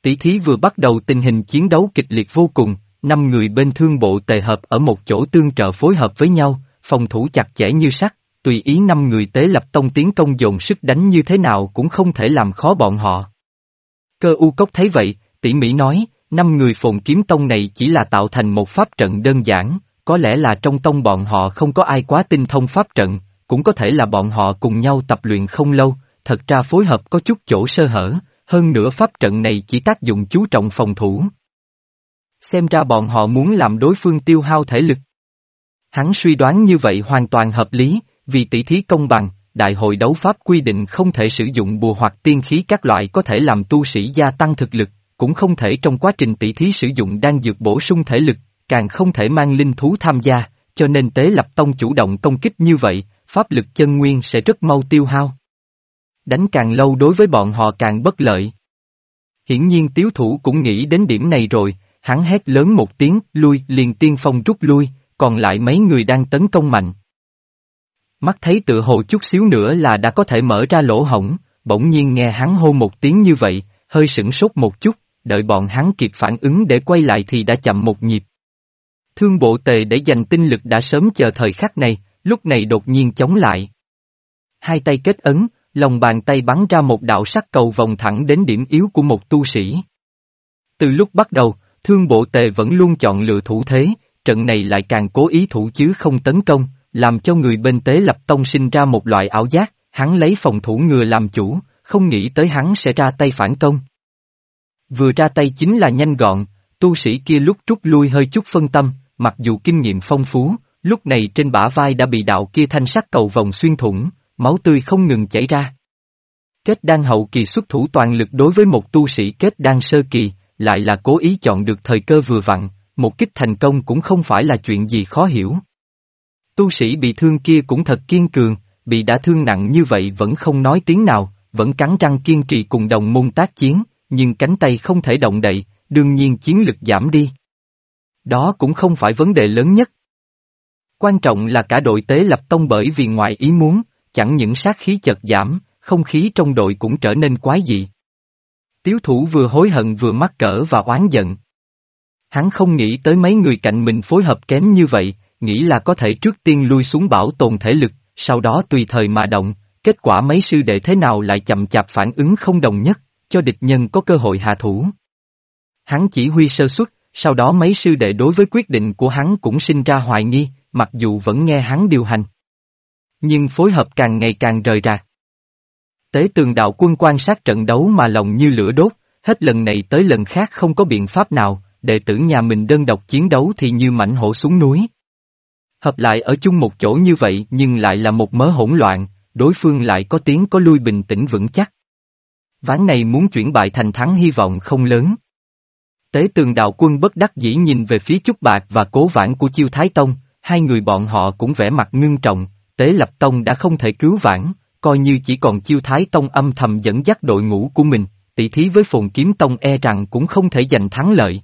Tỷ thí vừa bắt đầu tình hình chiến đấu kịch liệt vô cùng, năm người bên thương bộ tề hợp ở một chỗ tương trợ phối hợp với nhau, phòng thủ chặt chẽ như sắt, tùy ý năm người tế lập tông tiến công dồn sức đánh như thế nào cũng không thể làm khó bọn họ. Cơ u cốc thấy vậy, tỉ mỹ nói, năm người phồn kiếm tông này chỉ là tạo thành một pháp trận đơn giản, có lẽ là trong tông bọn họ không có ai quá tinh thông pháp trận, cũng có thể là bọn họ cùng nhau tập luyện không lâu, thật ra phối hợp có chút chỗ sơ hở, hơn nữa pháp trận này chỉ tác dụng chú trọng phòng thủ. Xem ra bọn họ muốn làm đối phương tiêu hao thể lực. Hắn suy đoán như vậy hoàn toàn hợp lý, vì tỷ thí công bằng, đại hội đấu pháp quy định không thể sử dụng bùa hoặc tiên khí các loại có thể làm tu sĩ gia tăng thực lực, cũng không thể trong quá trình tỷ thí sử dụng đan dược bổ sung thể lực, càng không thể mang linh thú tham gia, cho nên tế lập tông chủ động công kích như vậy, pháp lực chân nguyên sẽ rất mau tiêu hao. Đánh càng lâu đối với bọn họ càng bất lợi. Hiển nhiên tiếu thủ cũng nghĩ đến điểm này rồi, hắn hét lớn một tiếng, lui, liền tiên phong rút lui, còn lại mấy người đang tấn công mạnh. Mắt thấy tự hồ chút xíu nữa là đã có thể mở ra lỗ hổng, bỗng nhiên nghe hắn hô một tiếng như vậy, hơi sửng sốt một chút, đợi bọn hắn kịp phản ứng để quay lại thì đã chậm một nhịp. Thương bộ tề để dành tinh lực đã sớm chờ thời khắc này, lúc này đột nhiên chống lại. Hai tay kết ấn, lòng bàn tay bắn ra một đạo sắc cầu vòng thẳng đến điểm yếu của một tu sĩ. Từ lúc bắt đầu, thương bộ tề vẫn luôn chọn lựa thủ thế, trận này lại càng cố ý thủ chứ không tấn công, làm cho người bên tế lập tông sinh ra một loại ảo giác, hắn lấy phòng thủ ngừa làm chủ, không nghĩ tới hắn sẽ ra tay phản công. Vừa ra tay chính là nhanh gọn, tu sĩ kia lúc rút lui hơi chút phân tâm, mặc dù kinh nghiệm phong phú, lúc này trên bả vai đã bị đạo kia thanh sắc cầu vòng xuyên thủng, máu tươi không ngừng chảy ra. Kết đan hậu kỳ xuất thủ toàn lực đối với một tu sĩ kết đan sơ kỳ, lại là cố ý chọn được thời cơ vừa vặn, một kích thành công cũng không phải là chuyện gì khó hiểu. Tu sĩ bị thương kia cũng thật kiên cường, bị đã thương nặng như vậy vẫn không nói tiếng nào, vẫn cắn răng kiên trì cùng đồng môn tác chiến, nhưng cánh tay không thể động đậy, đương nhiên chiến lực giảm đi. Đó cũng không phải vấn đề lớn nhất. Quan trọng là cả đội tế lập tông bởi vì ngoại ý muốn, chẳng những sát khí chợt giảm, không khí trong đội cũng trở nên quái dị. Tiếu thủ vừa hối hận vừa mắc cỡ và oán giận. Hắn không nghĩ tới mấy người cạnh mình phối hợp kém như vậy, nghĩ là có thể trước tiên lui xuống bảo tồn thể lực, sau đó tùy thời mà động, kết quả mấy sư đệ thế nào lại chậm chạp phản ứng không đồng nhất, cho địch nhân có cơ hội hạ thủ. Hắn chỉ huy sơ xuất, sau đó mấy sư đệ đối với quyết định của hắn cũng sinh ra hoài nghi, mặc dù vẫn nghe hắn điều hành. Nhưng phối hợp càng ngày càng rời rạc. Tế tường đạo quân quan sát trận đấu mà lòng như lửa đốt, hết lần này tới lần khác không có biện pháp nào, đệ tử nhà mình đơn độc chiến đấu thì như mảnh hổ xuống núi. Hợp lại ở chung một chỗ như vậy nhưng lại là một mớ hỗn loạn, đối phương lại có tiếng có lui bình tĩnh vững chắc. Ván này muốn chuyển bại thành thắng hy vọng không lớn. Tế tường đạo quân bất đắc dĩ nhìn về phía Trúc Bạc và cố vãn của Chiêu Thái Tông, hai người bọn họ cũng vẻ mặt ngưng trọng, Tế Lập Tông đã không thể cứu vãn, coi như chỉ còn Chiêu Thái Tông âm thầm dẫn dắt đội ngũ của mình, tỷ thí với Phồn Kiếm Tông e rằng cũng không thể giành thắng lợi.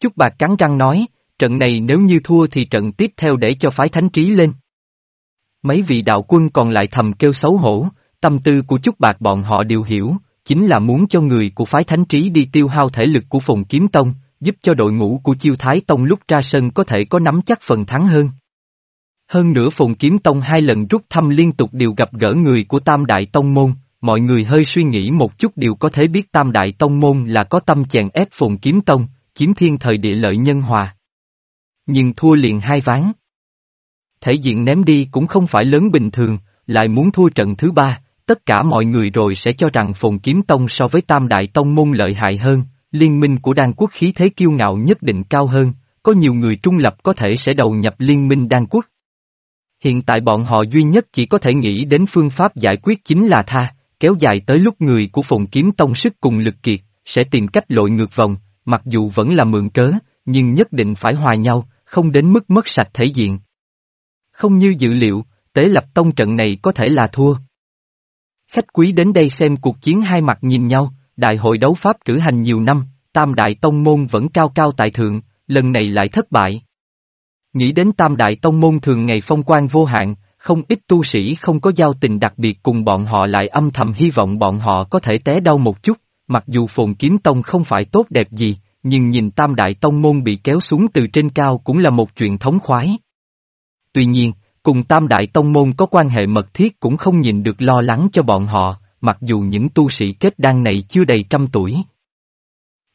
Chúc Bạc cắn răng nói, trận này nếu như thua thì trận tiếp theo để cho phái thánh trí lên. Mấy vị đạo quân còn lại thầm kêu xấu hổ, tâm tư của chúc Bạc bọn họ đều hiểu, chính là muốn cho người của phái thánh trí đi tiêu hao thể lực của phồn Kiếm Tông, giúp cho đội ngũ của Chiêu Thái Tông lúc ra sân có thể có nắm chắc phần thắng hơn. Hơn nữa Phùng Kiếm Tông hai lần rút thăm liên tục đều gặp gỡ người của Tam Đại Tông Môn, mọi người hơi suy nghĩ một chút đều có thể biết Tam Đại Tông Môn là có tâm chèn ép Phùng Kiếm Tông, chiếm thiên thời địa lợi nhân hòa. Nhưng thua liền hai ván. Thể diện ném đi cũng không phải lớn bình thường, lại muốn thua trận thứ ba, tất cả mọi người rồi sẽ cho rằng Phồn Kiếm Tông so với Tam Đại Tông môn lợi hại hơn, liên minh của đan quốc khí thế kiêu ngạo nhất định cao hơn, có nhiều người trung lập có thể sẽ đầu nhập liên minh đan quốc. Hiện tại bọn họ duy nhất chỉ có thể nghĩ đến phương pháp giải quyết chính là tha, kéo dài tới lúc người của phồn kiếm tông sức cùng lực kiệt, sẽ tìm cách lội ngược vòng, mặc dù vẫn là mượn cớ, nhưng nhất định phải hòa nhau, không đến mức mất sạch thể diện. Không như dự liệu, tế lập tông trận này có thể là thua. Khách quý đến đây xem cuộc chiến hai mặt nhìn nhau, đại hội đấu pháp cử hành nhiều năm, tam đại tông môn vẫn cao cao tại thượng, lần này lại thất bại. Nghĩ đến tam đại tông môn thường ngày phong quan vô hạn, không ít tu sĩ không có giao tình đặc biệt cùng bọn họ lại âm thầm hy vọng bọn họ có thể té đau một chút, mặc dù phồn kiếm tông không phải tốt đẹp gì, nhưng nhìn tam đại tông môn bị kéo xuống từ trên cao cũng là một chuyện thống khoái. Tuy nhiên, cùng tam đại tông môn có quan hệ mật thiết cũng không nhìn được lo lắng cho bọn họ, mặc dù những tu sĩ kết đan này chưa đầy trăm tuổi.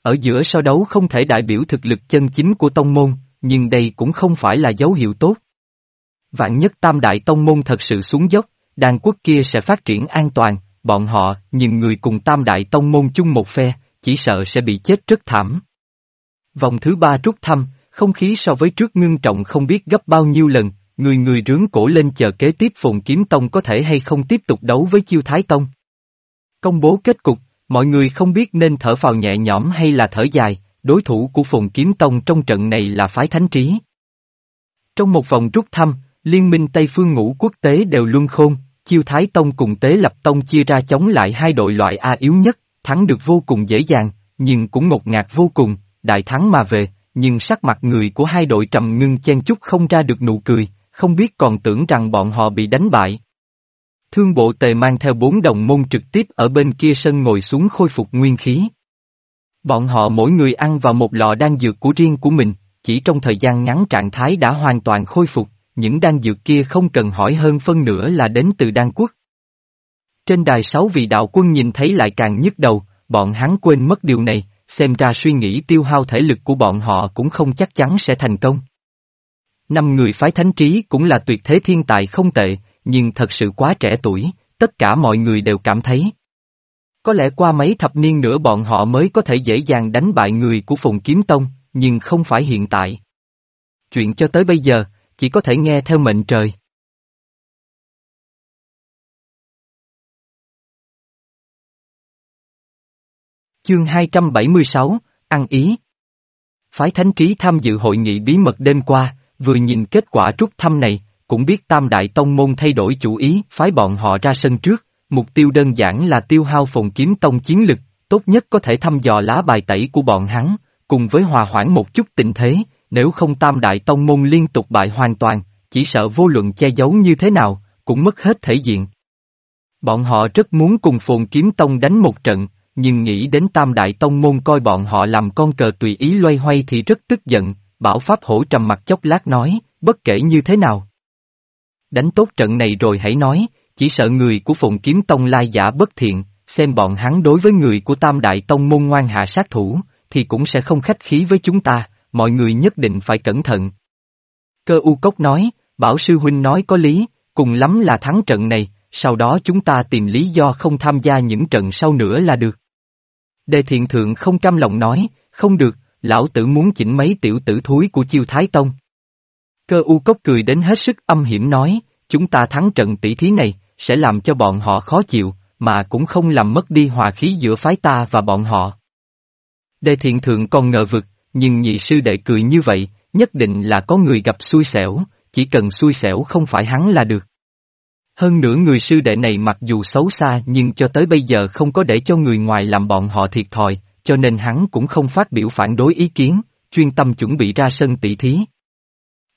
Ở giữa so đấu không thể đại biểu thực lực chân chính của tông môn, nhưng đây cũng không phải là dấu hiệu tốt. Vạn nhất tam đại tông môn thật sự xuống dốc, đàn quốc kia sẽ phát triển an toàn, bọn họ, Nhưng người cùng tam đại tông môn chung một phe, chỉ sợ sẽ bị chết rất thảm. Vòng thứ ba rút thăm, không khí so với trước ngưng trọng không biết gấp bao nhiêu lần, người người rướng cổ lên chờ kế tiếp phồn kiếm tông có thể hay không tiếp tục đấu với chiêu thái tông. Công bố kết cục, mọi người không biết nên thở phào nhẹ nhõm hay là thở dài, đối thủ của Phùng kiếm tông trong trận này là phái thánh trí. Trong một vòng rút thăm, liên minh Tây Phương ngũ quốc tế đều luân khôn, chiêu thái tông cùng tế lập tông chia ra chống lại hai đội loại A yếu nhất, thắng được vô cùng dễ dàng, nhưng cũng ngột ngạt vô cùng, đại thắng mà về, nhưng sắc mặt người của hai đội trầm ngưng chen chút không ra được nụ cười, không biết còn tưởng rằng bọn họ bị đánh bại. Thương bộ tề mang theo bốn đồng môn trực tiếp ở bên kia sân ngồi xuống khôi phục nguyên khí. Bọn họ mỗi người ăn vào một lọ đan dược của riêng của mình, chỉ trong thời gian ngắn trạng thái đã hoàn toàn khôi phục, những đan dược kia không cần hỏi hơn phân nửa là đến từ đan quốc. Trên đài sáu vị đạo quân nhìn thấy lại càng nhức đầu, bọn hắn quên mất điều này, xem ra suy nghĩ tiêu hao thể lực của bọn họ cũng không chắc chắn sẽ thành công. Năm người phái thánh trí cũng là tuyệt thế thiên tài không tệ, nhưng thật sự quá trẻ tuổi, tất cả mọi người đều cảm thấy. Có lẽ qua mấy thập niên nữa bọn họ mới có thể dễ dàng đánh bại người của Phùng Kiếm Tông, nhưng không phải hiện tại. Chuyện cho tới bây giờ, chỉ có thể nghe theo mệnh trời. Chương 276, Ăn Ý Phái Thánh Trí tham dự hội nghị bí mật đêm qua, vừa nhìn kết quả rút thăm này, cũng biết Tam Đại Tông Môn thay đổi chủ ý, phái bọn họ ra sân trước, mục tiêu đơn giản là tiêu hao phồn kiếm tông chiến lực, tốt nhất có thể thăm dò lá bài tẩy của bọn hắn, cùng với hòa hoãn một chút tình thế, nếu không Tam Đại Tông Môn liên tục bại hoàn toàn, chỉ sợ vô luận che giấu như thế nào, cũng mất hết thể diện. Bọn họ rất muốn cùng phồn kiếm tông đánh một trận, nhưng nghĩ đến Tam Đại Tông Môn coi bọn họ làm con cờ tùy ý loay hoay thì rất tức giận, Bảo Pháp hổ trầm mặt chốc lát nói, bất kể như thế nào. Đánh tốt trận này rồi hãy nói, chỉ sợ người của Phụng Kiếm Tông lai giả bất thiện, xem bọn hắn đối với người của Tam Đại Tông môn ngoan hạ sát thủ, thì cũng sẽ không khách khí với chúng ta, mọi người nhất định phải cẩn thận. Cơ u cốc nói, Bảo Sư Huynh nói có lý, cùng lắm là thắng trận này, sau đó chúng ta tìm lý do không tham gia những trận sau nữa là được. Đề thiện thượng không cam lòng nói, không được, lão tử muốn chỉnh mấy tiểu tử thúi của chiêu thái tông. Cơ u cốc cười đến hết sức âm hiểm nói, chúng ta thắng trận tỷ thí này, sẽ làm cho bọn họ khó chịu, mà cũng không làm mất đi hòa khí giữa phái ta và bọn họ. Đề thiện thượng còn ngờ vực, nhưng nhị sư đệ cười như vậy, nhất định là có người gặp xui xẻo, chỉ cần xui xẻo không phải hắn là được. Hơn nữa người sư đệ này mặc dù xấu xa nhưng cho tới bây giờ không có để cho người ngoài làm bọn họ thiệt thòi, cho nên hắn cũng không phát biểu phản đối ý kiến, chuyên tâm chuẩn bị ra sân tỷ thí.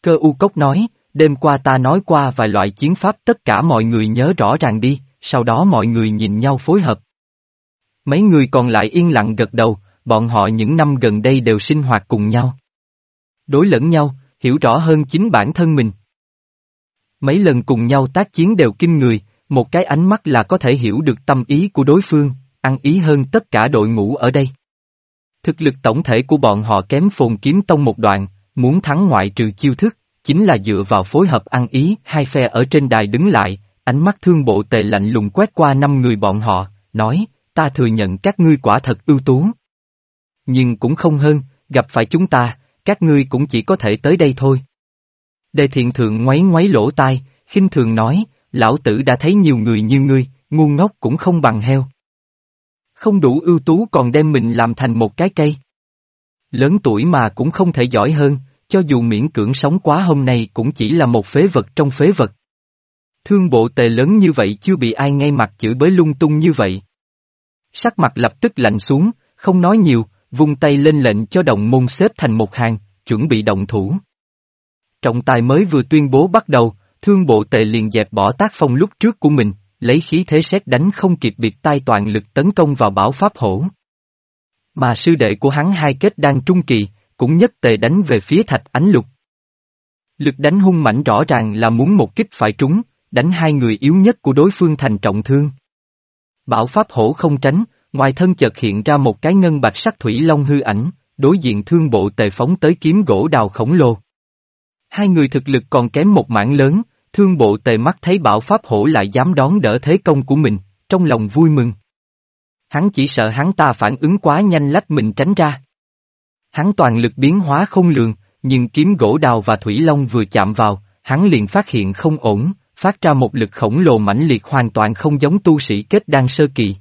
Cơ u cốc nói, đêm qua ta nói qua vài loại chiến pháp tất cả mọi người nhớ rõ ràng đi, sau đó mọi người nhìn nhau phối hợp. Mấy người còn lại yên lặng gật đầu, bọn họ những năm gần đây đều sinh hoạt cùng nhau. Đối lẫn nhau, hiểu rõ hơn chính bản thân mình. Mấy lần cùng nhau tác chiến đều kinh người, một cái ánh mắt là có thể hiểu được tâm ý của đối phương, ăn ý hơn tất cả đội ngũ ở đây. Thực lực tổng thể của bọn họ kém phồn kiếm tông một đoạn, muốn thắng ngoại trừ chiêu thức, chính là dựa vào phối hợp ăn ý, hai phe ở trên đài đứng lại, ánh mắt thương bộ tề lạnh lùng quét qua năm người bọn họ, nói, ta thừa nhận các ngươi quả thật ưu tú. Nhưng cũng không hơn, gặp phải chúng ta, các ngươi cũng chỉ có thể tới đây thôi. Đề thiện thượng ngoáy ngoáy lỗ tai, khinh thường nói, lão tử đã thấy nhiều người như ngươi, ngu ngốc cũng không bằng heo. Không đủ ưu tú còn đem mình làm thành một cái cây. Lớn tuổi mà cũng không thể giỏi hơn, cho dù miễn cưỡng sống quá hôm nay cũng chỉ là một phế vật trong phế vật. Thương bộ tề lớn như vậy chưa bị ai ngay mặt chửi bới lung tung như vậy. Sắc mặt lập tức lạnh xuống, không nói nhiều, vung tay lên lệnh cho đồng môn xếp thành một hàng, chuẩn bị động thủ. Trọng tài mới vừa tuyên bố bắt đầu, thương bộ tề liền dẹp bỏ tác phong lúc trước của mình, lấy khí thế xét đánh không kịp biệt tai toàn lực tấn công vào bảo pháp hổ. Mà sư đệ của hắn hai kết đang trung kỳ, cũng nhất tề đánh về phía thạch ánh lục. Lực đánh hung mãnh rõ ràng là muốn một kích phải trúng, đánh hai người yếu nhất của đối phương thành trọng thương. Bảo pháp hổ không tránh, ngoài thân chợt hiện ra một cái ngân bạch sắc thủy long hư ảnh, đối diện thương bộ tề phóng tới kiếm gỗ đào khổng lồ. Hai người thực lực còn kém một mảng lớn, thương bộ tề mắt thấy bảo pháp hổ lại dám đón đỡ thế công của mình, trong lòng vui mừng. Hắn chỉ sợ hắn ta phản ứng quá nhanh lách mình tránh ra. Hắn toàn lực biến hóa không lường, nhưng kiếm gỗ đào và thủy long vừa chạm vào, hắn liền phát hiện không ổn, phát ra một lực khổng lồ mãnh liệt hoàn toàn không giống tu sĩ kết đan sơ kỳ.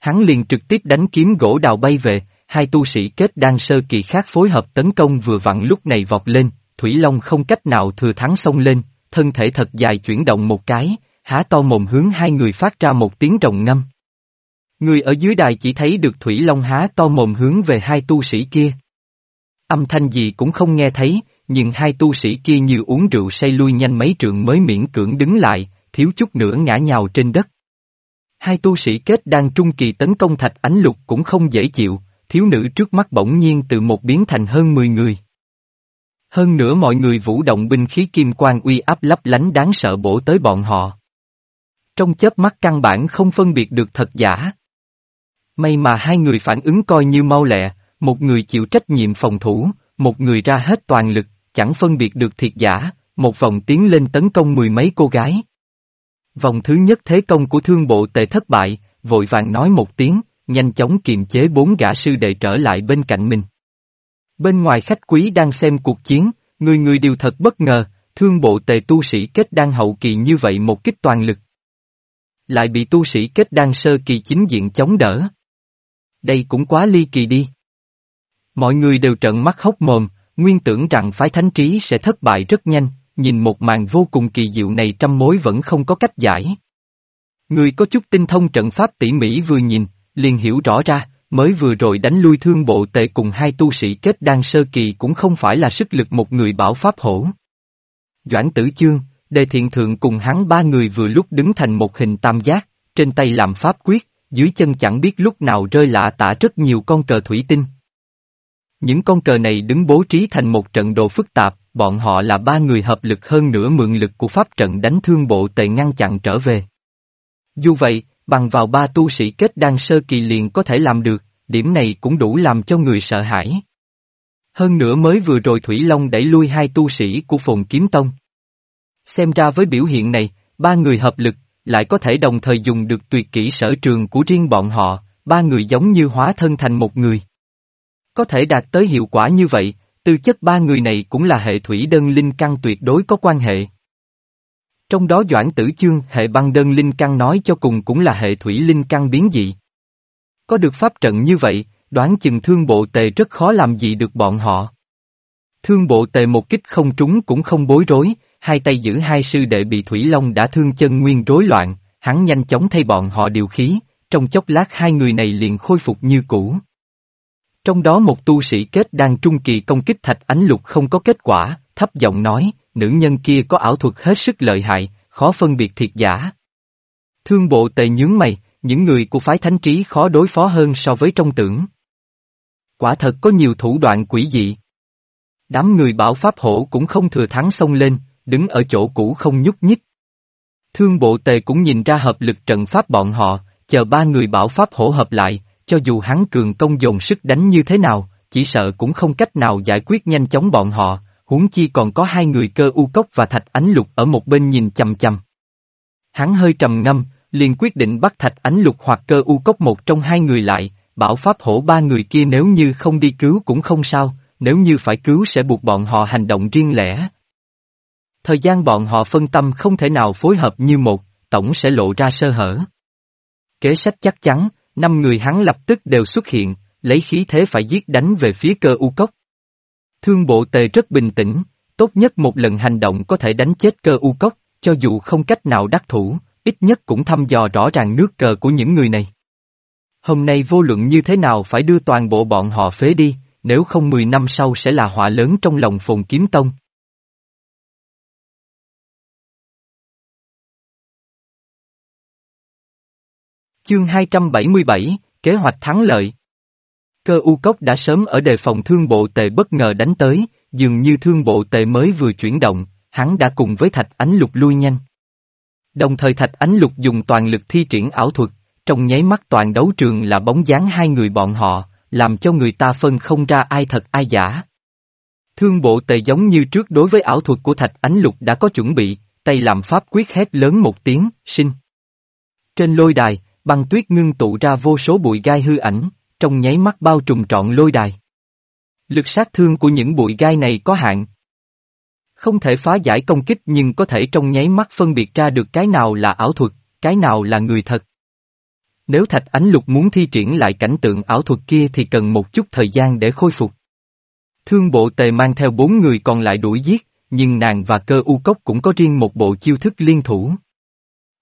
Hắn liền trực tiếp đánh kiếm gỗ đào bay về, hai tu sĩ kết đan sơ kỳ khác phối hợp tấn công vừa vặn lúc này vọt lên, Thủy Long không cách nào thừa thắng xông lên, thân thể thật dài chuyển động một cái, há to mồm hướng hai người phát ra một tiếng rồng năm. Người ở dưới đài chỉ thấy được Thủy Long há to mồm hướng về hai tu sĩ kia. Âm thanh gì cũng không nghe thấy, nhưng hai tu sĩ kia như uống rượu say lui nhanh mấy trượng mới miễn cưỡng đứng lại, thiếu chút nữa ngã nhào trên đất. Hai tu sĩ kết đang trung kỳ tấn công thạch ánh lục cũng không dễ chịu, thiếu nữ trước mắt bỗng nhiên từ một biến thành hơn 10 người. Hơn nữa mọi người vũ động binh khí kim quang uy áp lấp lánh đáng sợ bổ tới bọn họ. Trong chớp mắt căn bản không phân biệt được thật giả. May mà hai người phản ứng coi như mau lẹ, một người chịu trách nhiệm phòng thủ, một người ra hết toàn lực, chẳng phân biệt được thiệt giả, một vòng tiến lên tấn công mười mấy cô gái. Vòng thứ nhất thế công của thương bộ tề thất bại, vội vàng nói một tiếng, nhanh chóng kiềm chế bốn gã sư đệ trở lại bên cạnh mình. Bên ngoài khách quý đang xem cuộc chiến, người người đều thật bất ngờ, thương bộ tề tu sĩ kết đan hậu kỳ như vậy một kích toàn lực. Lại bị tu sĩ kết đan sơ kỳ chính diện chống đỡ. Đây cũng quá ly kỳ đi. Mọi người đều trợn mắt hốc mồm, nguyên tưởng rằng phái thánh trí sẽ thất bại rất nhanh, nhìn một màn vô cùng kỳ diệu này trăm mối vẫn không có cách giải. Người có chút tinh thông trận pháp tỉ mỉ vừa nhìn, liền hiểu rõ ra, mới vừa rồi đánh lui thương bộ tệ cùng hai tu sĩ kết đan sơ kỳ cũng không phải là sức lực một người bảo pháp hổ. Doãn tử chương, đề thiện thượng cùng hắn ba người vừa lúc đứng thành một hình tam giác, trên tay làm pháp quyết, dưới chân chẳng biết lúc nào rơi lạ tả rất nhiều con cờ thủy tinh. Những con cờ này đứng bố trí thành một trận đồ phức tạp, bọn họ là ba người hợp lực hơn nửa mượn lực của pháp trận đánh thương bộ tệ ngăn chặn trở về. Dù vậy, bằng vào ba tu sĩ kết đan sơ kỳ liền có thể làm được, điểm này cũng đủ làm cho người sợ hãi. Hơn nữa mới vừa rồi Thủy Long đẩy lui hai tu sĩ của Phồn Kiếm Tông. Xem ra với biểu hiện này, ba người hợp lực, lại có thể đồng thời dùng được tuyệt kỹ sở trường của riêng bọn họ, ba người giống như hóa thân thành một người. Có thể đạt tới hiệu quả như vậy, tư chất ba người này cũng là hệ thủy đơn linh căn tuyệt đối có quan hệ. Trong đó Doãn Tử Chương hệ băng đơn linh căn nói cho cùng cũng là hệ thủy linh căn biến dị. Có được pháp trận như vậy, đoán chừng thương bộ tề rất khó làm gì được bọn họ. Thương bộ tề một kích không trúng cũng không bối rối, hai tay giữ hai sư đệ bị Thủy Long đã thương chân nguyên rối loạn, hắn nhanh chóng thay bọn họ điều khí, trong chốc lát hai người này liền khôi phục như cũ. Trong đó một tu sĩ kết đang trung kỳ công kích thạch ánh lục không có kết quả, thấp giọng nói, nữ nhân kia có ảo thuật hết sức lợi hại, khó phân biệt thiệt giả. Thương bộ tề nhướng mày, những người của phái thánh trí khó đối phó hơn so với trong tưởng. Quả thật có nhiều thủ đoạn quỷ dị. Đám người bảo pháp hổ cũng không thừa thắng xông lên, đứng ở chỗ cũ không nhúc nhích. Thương bộ tề cũng nhìn ra hợp lực trận pháp bọn họ, chờ ba người bảo pháp hổ hợp lại, cho dù hắn cường công dồn sức đánh như thế nào, chỉ sợ cũng không cách nào giải quyết nhanh chóng bọn họ, huống chi còn có hai người cơ u cốc và thạch ánh lục ở một bên nhìn chầm chầm. Hắn hơi trầm ngâm, liền quyết định bắt thạch ánh lục hoặc cơ u cốc một trong hai người lại, bảo pháp hổ ba người kia nếu như không đi cứu cũng không sao, nếu như phải cứu sẽ buộc bọn họ hành động riêng lẻ. Thời gian bọn họ phân tâm không thể nào phối hợp như một, tổng sẽ lộ ra sơ hở. Kế sách chắc chắn, năm người hắn lập tức đều xuất hiện, lấy khí thế phải giết đánh về phía cơ u cốc. Thương bộ tề rất bình tĩnh, tốt nhất một lần hành động có thể đánh chết cơ u cốc, cho dù không cách nào đắc thủ, ít nhất cũng thăm dò rõ ràng nước cờ của những người này. Hôm nay vô luận như thế nào phải đưa toàn bộ bọn họ phế đi, nếu không 10 năm sau sẽ là họa lớn trong lòng phồn kiếm tông. Chương 277, Kế hoạch thắng lợi Cơ u cốc đã sớm ở đề phòng thương bộ tề bất ngờ đánh tới, dường như thương bộ tề mới vừa chuyển động, hắn đã cùng với thạch ánh lục lui nhanh. Đồng thời thạch ánh lục dùng toàn lực thi triển ảo thuật, trong nháy mắt toàn đấu trường là bóng dáng hai người bọn họ, làm cho người ta phân không ra ai thật ai giả. Thương bộ tề giống như trước đối với ảo thuật của thạch ánh lục đã có chuẩn bị, tay làm pháp quyết hét lớn một tiếng, sinh. Trên lôi đài, băng tuyết ngưng tụ ra vô số bụi gai hư ảnh, trong nháy mắt bao trùm trọn lôi đài. Lực sát thương của những bụi gai này có hạn. Không thể phá giải công kích nhưng có thể trong nháy mắt phân biệt ra được cái nào là ảo thuật, cái nào là người thật. Nếu Thạch Ánh Lục muốn thi triển lại cảnh tượng ảo thuật kia thì cần một chút thời gian để khôi phục. Thương bộ tề mang theo bốn người còn lại đuổi giết, nhưng nàng và cơ u cốc cũng có riêng một bộ chiêu thức liên thủ.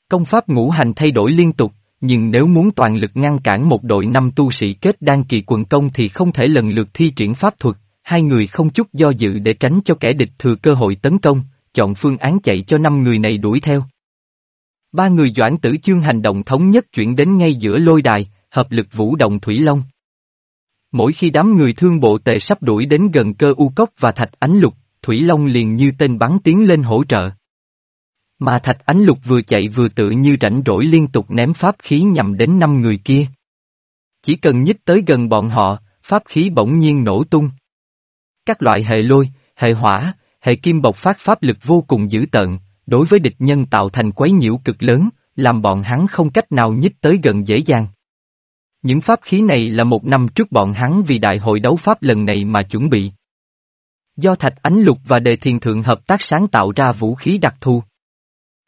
Công pháp ngũ hành thay đổi liên tục, nhưng nếu muốn toàn lực ngăn cản một đội năm tu sĩ kết đan kỳ quận công thì không thể lần lượt thi triển pháp thuật, hai người không chút do dự để tránh cho kẻ địch thừa cơ hội tấn công, chọn phương án chạy cho năm người này đuổi theo. Ba người doãn tử chương hành động thống nhất chuyển đến ngay giữa lôi đài, hợp lực vũ động Thủy Long. Mỗi khi đám người thương bộ tề sắp đuổi đến gần cơ u cốc và thạch ánh lục, Thủy Long liền như tên bắn tiến lên hỗ trợ. Mà thạch ánh lục vừa chạy vừa tự như rảnh rỗi liên tục ném pháp khí nhằm đến năm người kia. Chỉ cần nhích tới gần bọn họ, pháp khí bỗng nhiên nổ tung. Các loại hệ lôi, hệ hỏa, hệ kim bộc phát pháp lực vô cùng dữ tợn, đối với địch nhân tạo thành quấy nhiễu cực lớn, làm bọn hắn không cách nào nhích tới gần dễ dàng. Những pháp khí này là một năm trước bọn hắn vì đại hội đấu pháp lần này mà chuẩn bị. Do Thạch Ánh Lục và Đề Thiền Thượng hợp tác sáng tạo ra vũ khí đặc thù.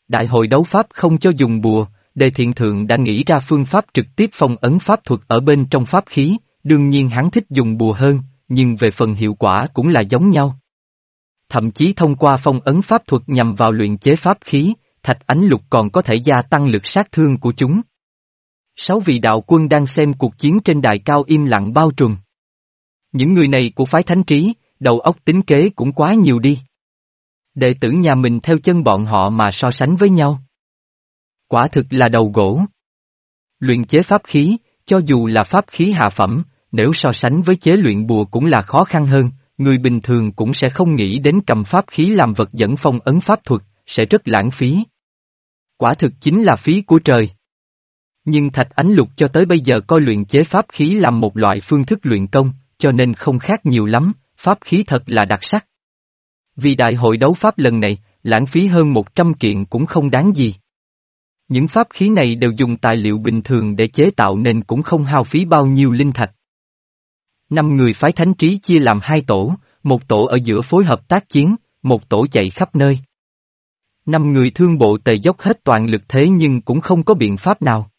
Đại hội đấu pháp không cho dùng bùa, Đề thiện Thượng đã nghĩ ra phương pháp trực tiếp phong ấn pháp thuật ở bên trong pháp khí, đương nhiên hắn thích dùng bùa hơn, nhưng về phần hiệu quả cũng là giống nhau. Thậm chí thông qua phong ấn pháp thuật nhằm vào luyện chế pháp khí, thạch ánh lục còn có thể gia tăng lực sát thương của chúng. Sáu vị đạo quân đang xem cuộc chiến trên đài cao im lặng bao trùm. Những người này của phái thánh trí, đầu óc tính kế cũng quá nhiều đi. Đệ tử nhà mình theo chân bọn họ mà so sánh với nhau. Quả thực là đầu gỗ. Luyện chế pháp khí, cho dù là pháp khí hạ phẩm, nếu so sánh với chế luyện bùa cũng là khó khăn hơn, người bình thường cũng sẽ không nghĩ đến cầm pháp khí làm vật dẫn phong ấn pháp thuật, sẽ rất lãng phí. Quả thực chính là phí của trời. Nhưng Thạch Ánh Lục cho tới bây giờ coi luyện chế pháp khí làm một loại phương thức luyện công, cho nên không khác nhiều lắm, pháp khí thật là đặc sắc. Vì đại hội đấu pháp lần này, lãng phí hơn 100 kiện cũng không đáng gì. Những pháp khí này đều dùng tài liệu bình thường để chế tạo nên cũng không hao phí bao nhiêu linh thạch. Năm người phái thánh trí chia làm hai tổ, một tổ ở giữa phối hợp tác chiến, một tổ chạy khắp nơi. Năm người thương bộ tề dốc hết toàn lực thế nhưng cũng không có biện pháp nào.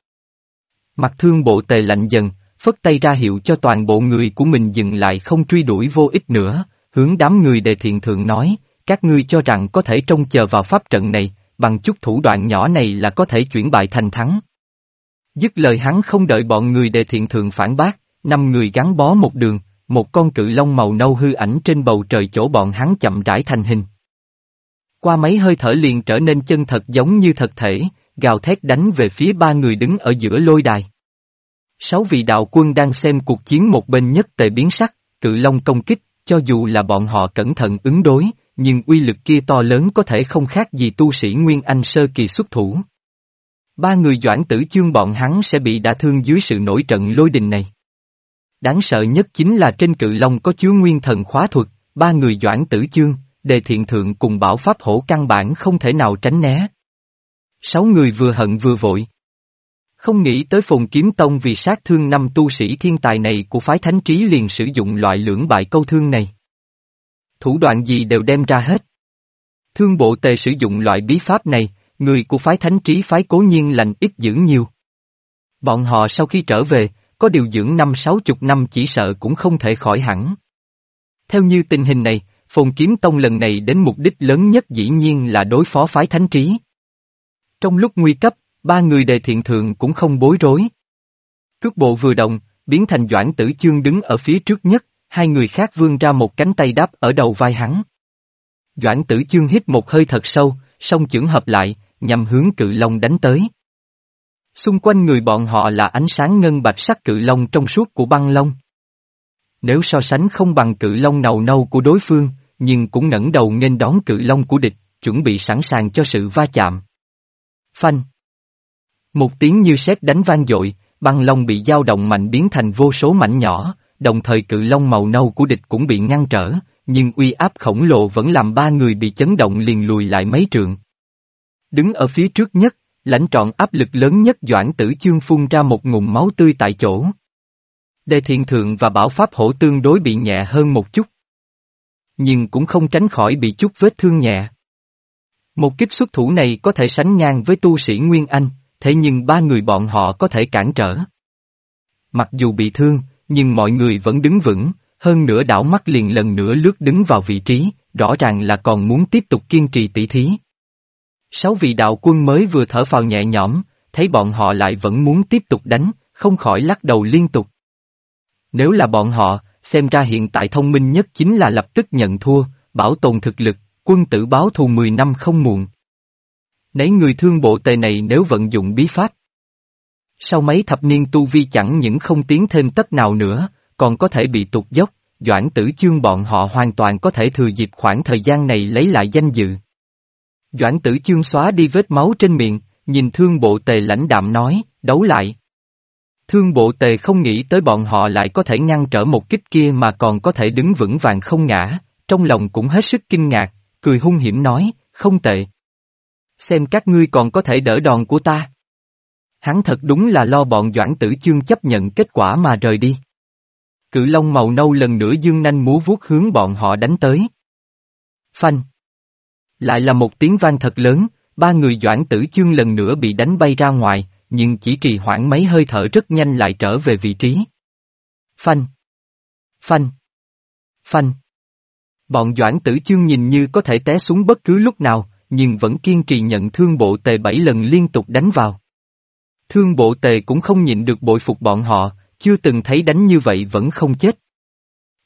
Mặt thương bộ tề lạnh dần, phất tay ra hiệu cho toàn bộ người của mình dừng lại không truy đuổi vô ích nữa, hướng đám người đề thiện thượng nói, các ngươi cho rằng có thể trông chờ vào pháp trận này, bằng chút thủ đoạn nhỏ này là có thể chuyển bại thành thắng. Dứt lời hắn không đợi bọn người đề thiện thượng phản bác, năm người gắn bó một đường, một con cự long màu nâu hư ảnh trên bầu trời chỗ bọn hắn chậm rãi thành hình. Qua mấy hơi thở liền trở nên chân thật giống như thật thể, gào thét đánh về phía ba người đứng ở giữa lôi đài. Sáu vị đạo quân đang xem cuộc chiến một bên nhất tề biến sắc, cự long công kích, cho dù là bọn họ cẩn thận ứng đối, nhưng uy lực kia to lớn có thể không khác gì tu sĩ Nguyên Anh sơ kỳ xuất thủ. Ba người doãn tử chương bọn hắn sẽ bị đả thương dưới sự nổi trận lôi đình này. Đáng sợ nhất chính là trên cự long có chứa nguyên thần khóa thuật, ba người doãn tử chương, đề thiện thượng cùng bảo pháp hổ căn bản không thể nào tránh né. Sáu người vừa hận vừa vội. Không nghĩ tới Phùng kiếm tông vì sát thương năm tu sĩ thiên tài này của phái thánh trí liền sử dụng loại lưỡng bại câu thương này. thủ đoạn gì đều đem ra hết. Thương bộ tề sử dụng loại bí pháp này, người của phái thánh trí phái cố nhiên lành ít dưỡng nhiều. Bọn họ sau khi trở về, có điều dưỡng năm sáu chục năm chỉ sợ cũng không thể khỏi hẳn. Theo như tình hình này, Phồn Kiếm Tông lần này đến mục đích lớn nhất dĩ nhiên là đối phó phái thánh trí. Trong lúc nguy cấp, ba người đề thiện thượng cũng không bối rối. Cước bộ vừa động, biến thành Doãn Tử Chương đứng ở phía trước nhất, hai người khác vươn ra một cánh tay đáp ở đầu vai hắn. Doãn Tử Chương hít một hơi thật sâu, song chưởng hợp lại, nhằm hướng cự long đánh tới. Xung quanh người bọn họ là ánh sáng ngân bạch sắc cự long trong suốt của băng long. Nếu so sánh không bằng cự long nầu nâu của đối phương, nhưng cũng ngẩng đầu nghênh đón cự long của địch, chuẩn bị sẵn sàng cho sự va chạm. Phanh. Một tiếng như sét đánh vang dội, băng long bị dao động mạnh biến thành vô số mảnh nhỏ, đồng thời cự long màu nâu của địch cũng bị ngăn trở, nhưng uy áp khổng lồ vẫn làm ba người bị chấn động liền lùi lại mấy trượng. Đứng ở phía trước nhất, lãnh trọn áp lực lớn nhất Doãn Tử Chương phun ra một ngụm máu tươi tại chỗ. Đề thiện thượng và bảo pháp hổ tương đối bị nhẹ hơn một chút. Nhưng cũng không tránh khỏi bị chút vết thương nhẹ. Một kích xuất thủ này có thể sánh ngang với tu sĩ Nguyên Anh, thế nhưng ba người bọn họ có thể cản trở. Mặc dù bị thương, nhưng mọi người vẫn đứng vững, hơn nữa đảo mắt liền lần nữa lướt đứng vào vị trí, rõ ràng là còn muốn tiếp tục kiên trì tỷ thí. Sáu vị đạo quân mới vừa thở phào nhẹ nhõm, thấy bọn họ lại vẫn muốn tiếp tục đánh, không khỏi lắc đầu liên tục. Nếu là bọn họ, xem ra hiện tại thông minh nhất chính là lập tức nhận thua, bảo tồn thực lực, quân tử báo thù 10 năm không muộn. Nấy người thương bộ tề này nếu vận dụng bí pháp. Sau mấy thập niên tu vi chẳng những không tiến thêm tất nào nữa, còn có thể bị tụt dốc, doãn tử chương bọn họ hoàn toàn có thể thừa dịp khoảng thời gian này lấy lại danh dự. Doãn tử chương xóa đi vết máu trên miệng, nhìn thương bộ tề lãnh đạm nói, đấu lại. Thương bộ tề không nghĩ tới bọn họ lại có thể ngăn trở một kích kia mà còn có thể đứng vững vàng không ngã, trong lòng cũng hết sức kinh ngạc, cười hung hiểm nói, không tệ. Xem các ngươi còn có thể đỡ đòn của ta. Hắn thật đúng là lo bọn Doãn Tử Chương chấp nhận kết quả mà rời đi. Cự long màu nâu lần nữa dương nanh múa vuốt hướng bọn họ đánh tới. Phanh. Lại là một tiếng vang thật lớn, ba người Doãn Tử Chương lần nữa bị đánh bay ra ngoài, nhưng chỉ trì hoãn mấy hơi thở rất nhanh lại trở về vị trí. Phanh. Phanh. Phanh. Bọn Doãn Tử Chương nhìn như có thể té xuống bất cứ lúc nào, nhưng vẫn kiên trì nhận thương bộ tề bảy lần liên tục đánh vào. Thương bộ tề cũng không nhịn được bội phục bọn họ, chưa từng thấy đánh như vậy vẫn không chết.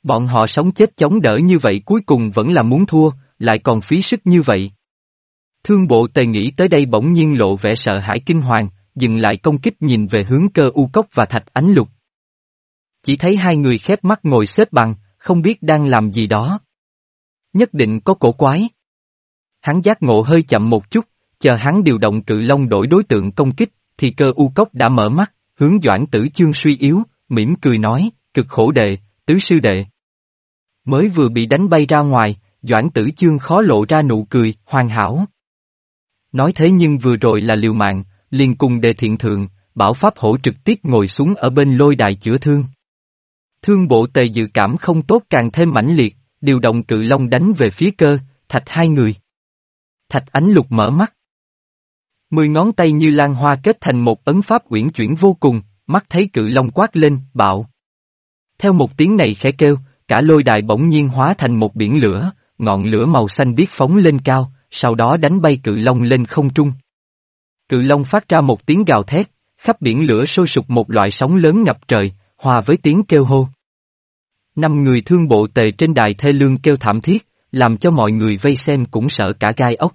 Bọn họ sống chết chống đỡ như vậy cuối cùng vẫn là muốn thua, lại còn phí sức như vậy. Thương bộ tề nghĩ tới đây bỗng nhiên lộ vẻ sợ hãi kinh hoàng, dừng lại công kích nhìn về hướng cơ u cốc và thạch ánh lục. Chỉ thấy hai người khép mắt ngồi xếp bằng, không biết đang làm gì đó. Nhất định có cổ quái. Hắn giác ngộ hơi chậm một chút, chờ hắn điều động cự long đổi đối tượng công kích, thì cơ u cốc đã mở mắt, hướng doãn tử chương suy yếu, mỉm cười nói, cực khổ đệ, tứ sư đệ. Mới vừa bị đánh bay ra ngoài, doãn tử chương khó lộ ra nụ cười, hoàn hảo. Nói thế nhưng vừa rồi là liều mạng, liền cùng đề thiện thượng, bảo pháp hổ trực tiếp ngồi xuống ở bên lôi đài chữa thương. Thương bộ tề dự cảm không tốt càng thêm mãnh liệt, điều động cự long đánh về phía cơ, thạch hai người. Thạch ánh lục mở mắt. Mười ngón tay như lan hoa kết thành một ấn pháp uyển chuyển vô cùng, mắt thấy cự long quát lên, bạo. Theo một tiếng này khẽ kêu, cả lôi đài bỗng nhiên hóa thành một biển lửa, ngọn lửa màu xanh biếc phóng lên cao, sau đó đánh bay cự long lên không trung. Cự long phát ra một tiếng gào thét, khắp biển lửa sôi sục một loại sóng lớn ngập trời, hòa với tiếng kêu hô. Năm người thương bộ tề trên đài thê lương kêu thảm thiết, làm cho mọi người vây xem cũng sợ cả gai ốc.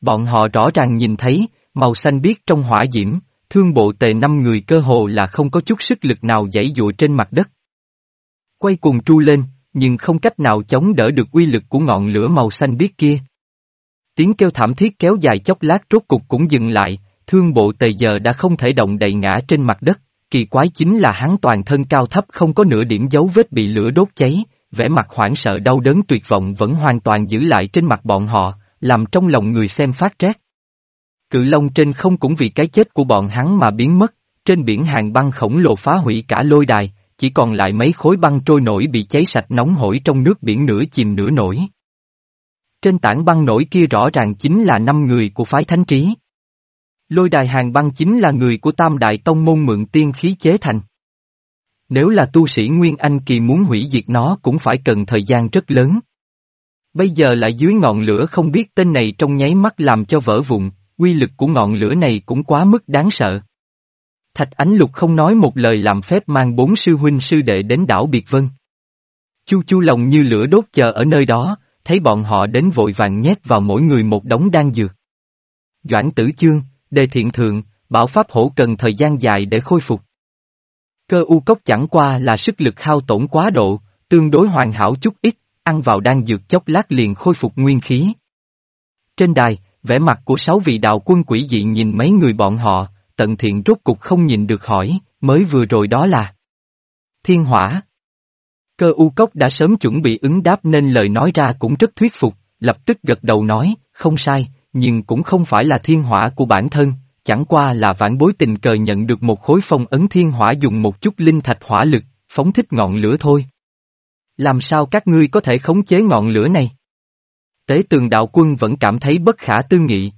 Bọn họ rõ ràng nhìn thấy, màu xanh biếc trong hỏa diễm, thương bộ tề năm người cơ hồ là không có chút sức lực nào dãy dụa trên mặt đất. Quay cùng tru lên, nhưng không cách nào chống đỡ được uy lực của ngọn lửa màu xanh biếc kia. Tiếng kêu thảm thiết kéo dài chốc lát rốt cục cũng dừng lại, thương bộ tề giờ đã không thể động đậy ngã trên mặt đất, kỳ quái chính là hắn toàn thân cao thấp không có nửa điểm dấu vết bị lửa đốt cháy, vẻ mặt hoảng sợ đau đớn tuyệt vọng vẫn hoàn toàn giữ lại trên mặt bọn họ, làm trong lòng người xem phát rét. Cự long trên không cũng vì cái chết của bọn hắn mà biến mất, trên biển hàng băng khổng lồ phá hủy cả lôi đài, chỉ còn lại mấy khối băng trôi nổi bị cháy sạch nóng hổi trong nước biển nửa chìm nửa nổi. Trên tảng băng nổi kia rõ ràng chính là năm người của phái thánh trí. Lôi đài hàng băng chính là người của tam đại tông môn mượn tiên khí chế thành. Nếu là tu sĩ Nguyên Anh kỳ muốn hủy diệt nó cũng phải cần thời gian rất lớn. Bây giờ lại dưới ngọn lửa không biết tên này trong nháy mắt làm cho vỡ vụn, quy lực của ngọn lửa này cũng quá mức đáng sợ. Thạch Ánh Lục không nói một lời làm phép mang bốn sư huynh sư đệ đến đảo Biệt Vân. Chu chu lòng như lửa đốt chờ ở nơi đó, thấy bọn họ đến vội vàng nhét vào mỗi người một đống đan dược. Doãn tử chương, đề thiện thượng, bảo pháp hổ cần thời gian dài để khôi phục. Cơ u cốc chẳng qua là sức lực hao tổn quá độ, tương đối hoàn hảo chút ít, ăn vào đang dược chốc lát liền khôi phục nguyên khí. Trên đài, vẻ mặt của sáu vị đạo quân quỷ dị nhìn mấy người bọn họ, tận thiện rốt cục không nhìn được hỏi, mới vừa rồi đó là Thiên hỏa. Cơ u cốc đã sớm chuẩn bị ứng đáp nên lời nói ra cũng rất thuyết phục, lập tức gật đầu nói, không sai, nhưng cũng không phải là thiên hỏa của bản thân, chẳng qua là vãn bối tình cờ nhận được một khối phong ấn thiên hỏa dùng một chút linh thạch hỏa lực, phóng thích ngọn lửa thôi. Làm sao các ngươi có thể khống chế ngọn lửa này? Tế tường đạo quân vẫn cảm thấy bất khả tư nghị.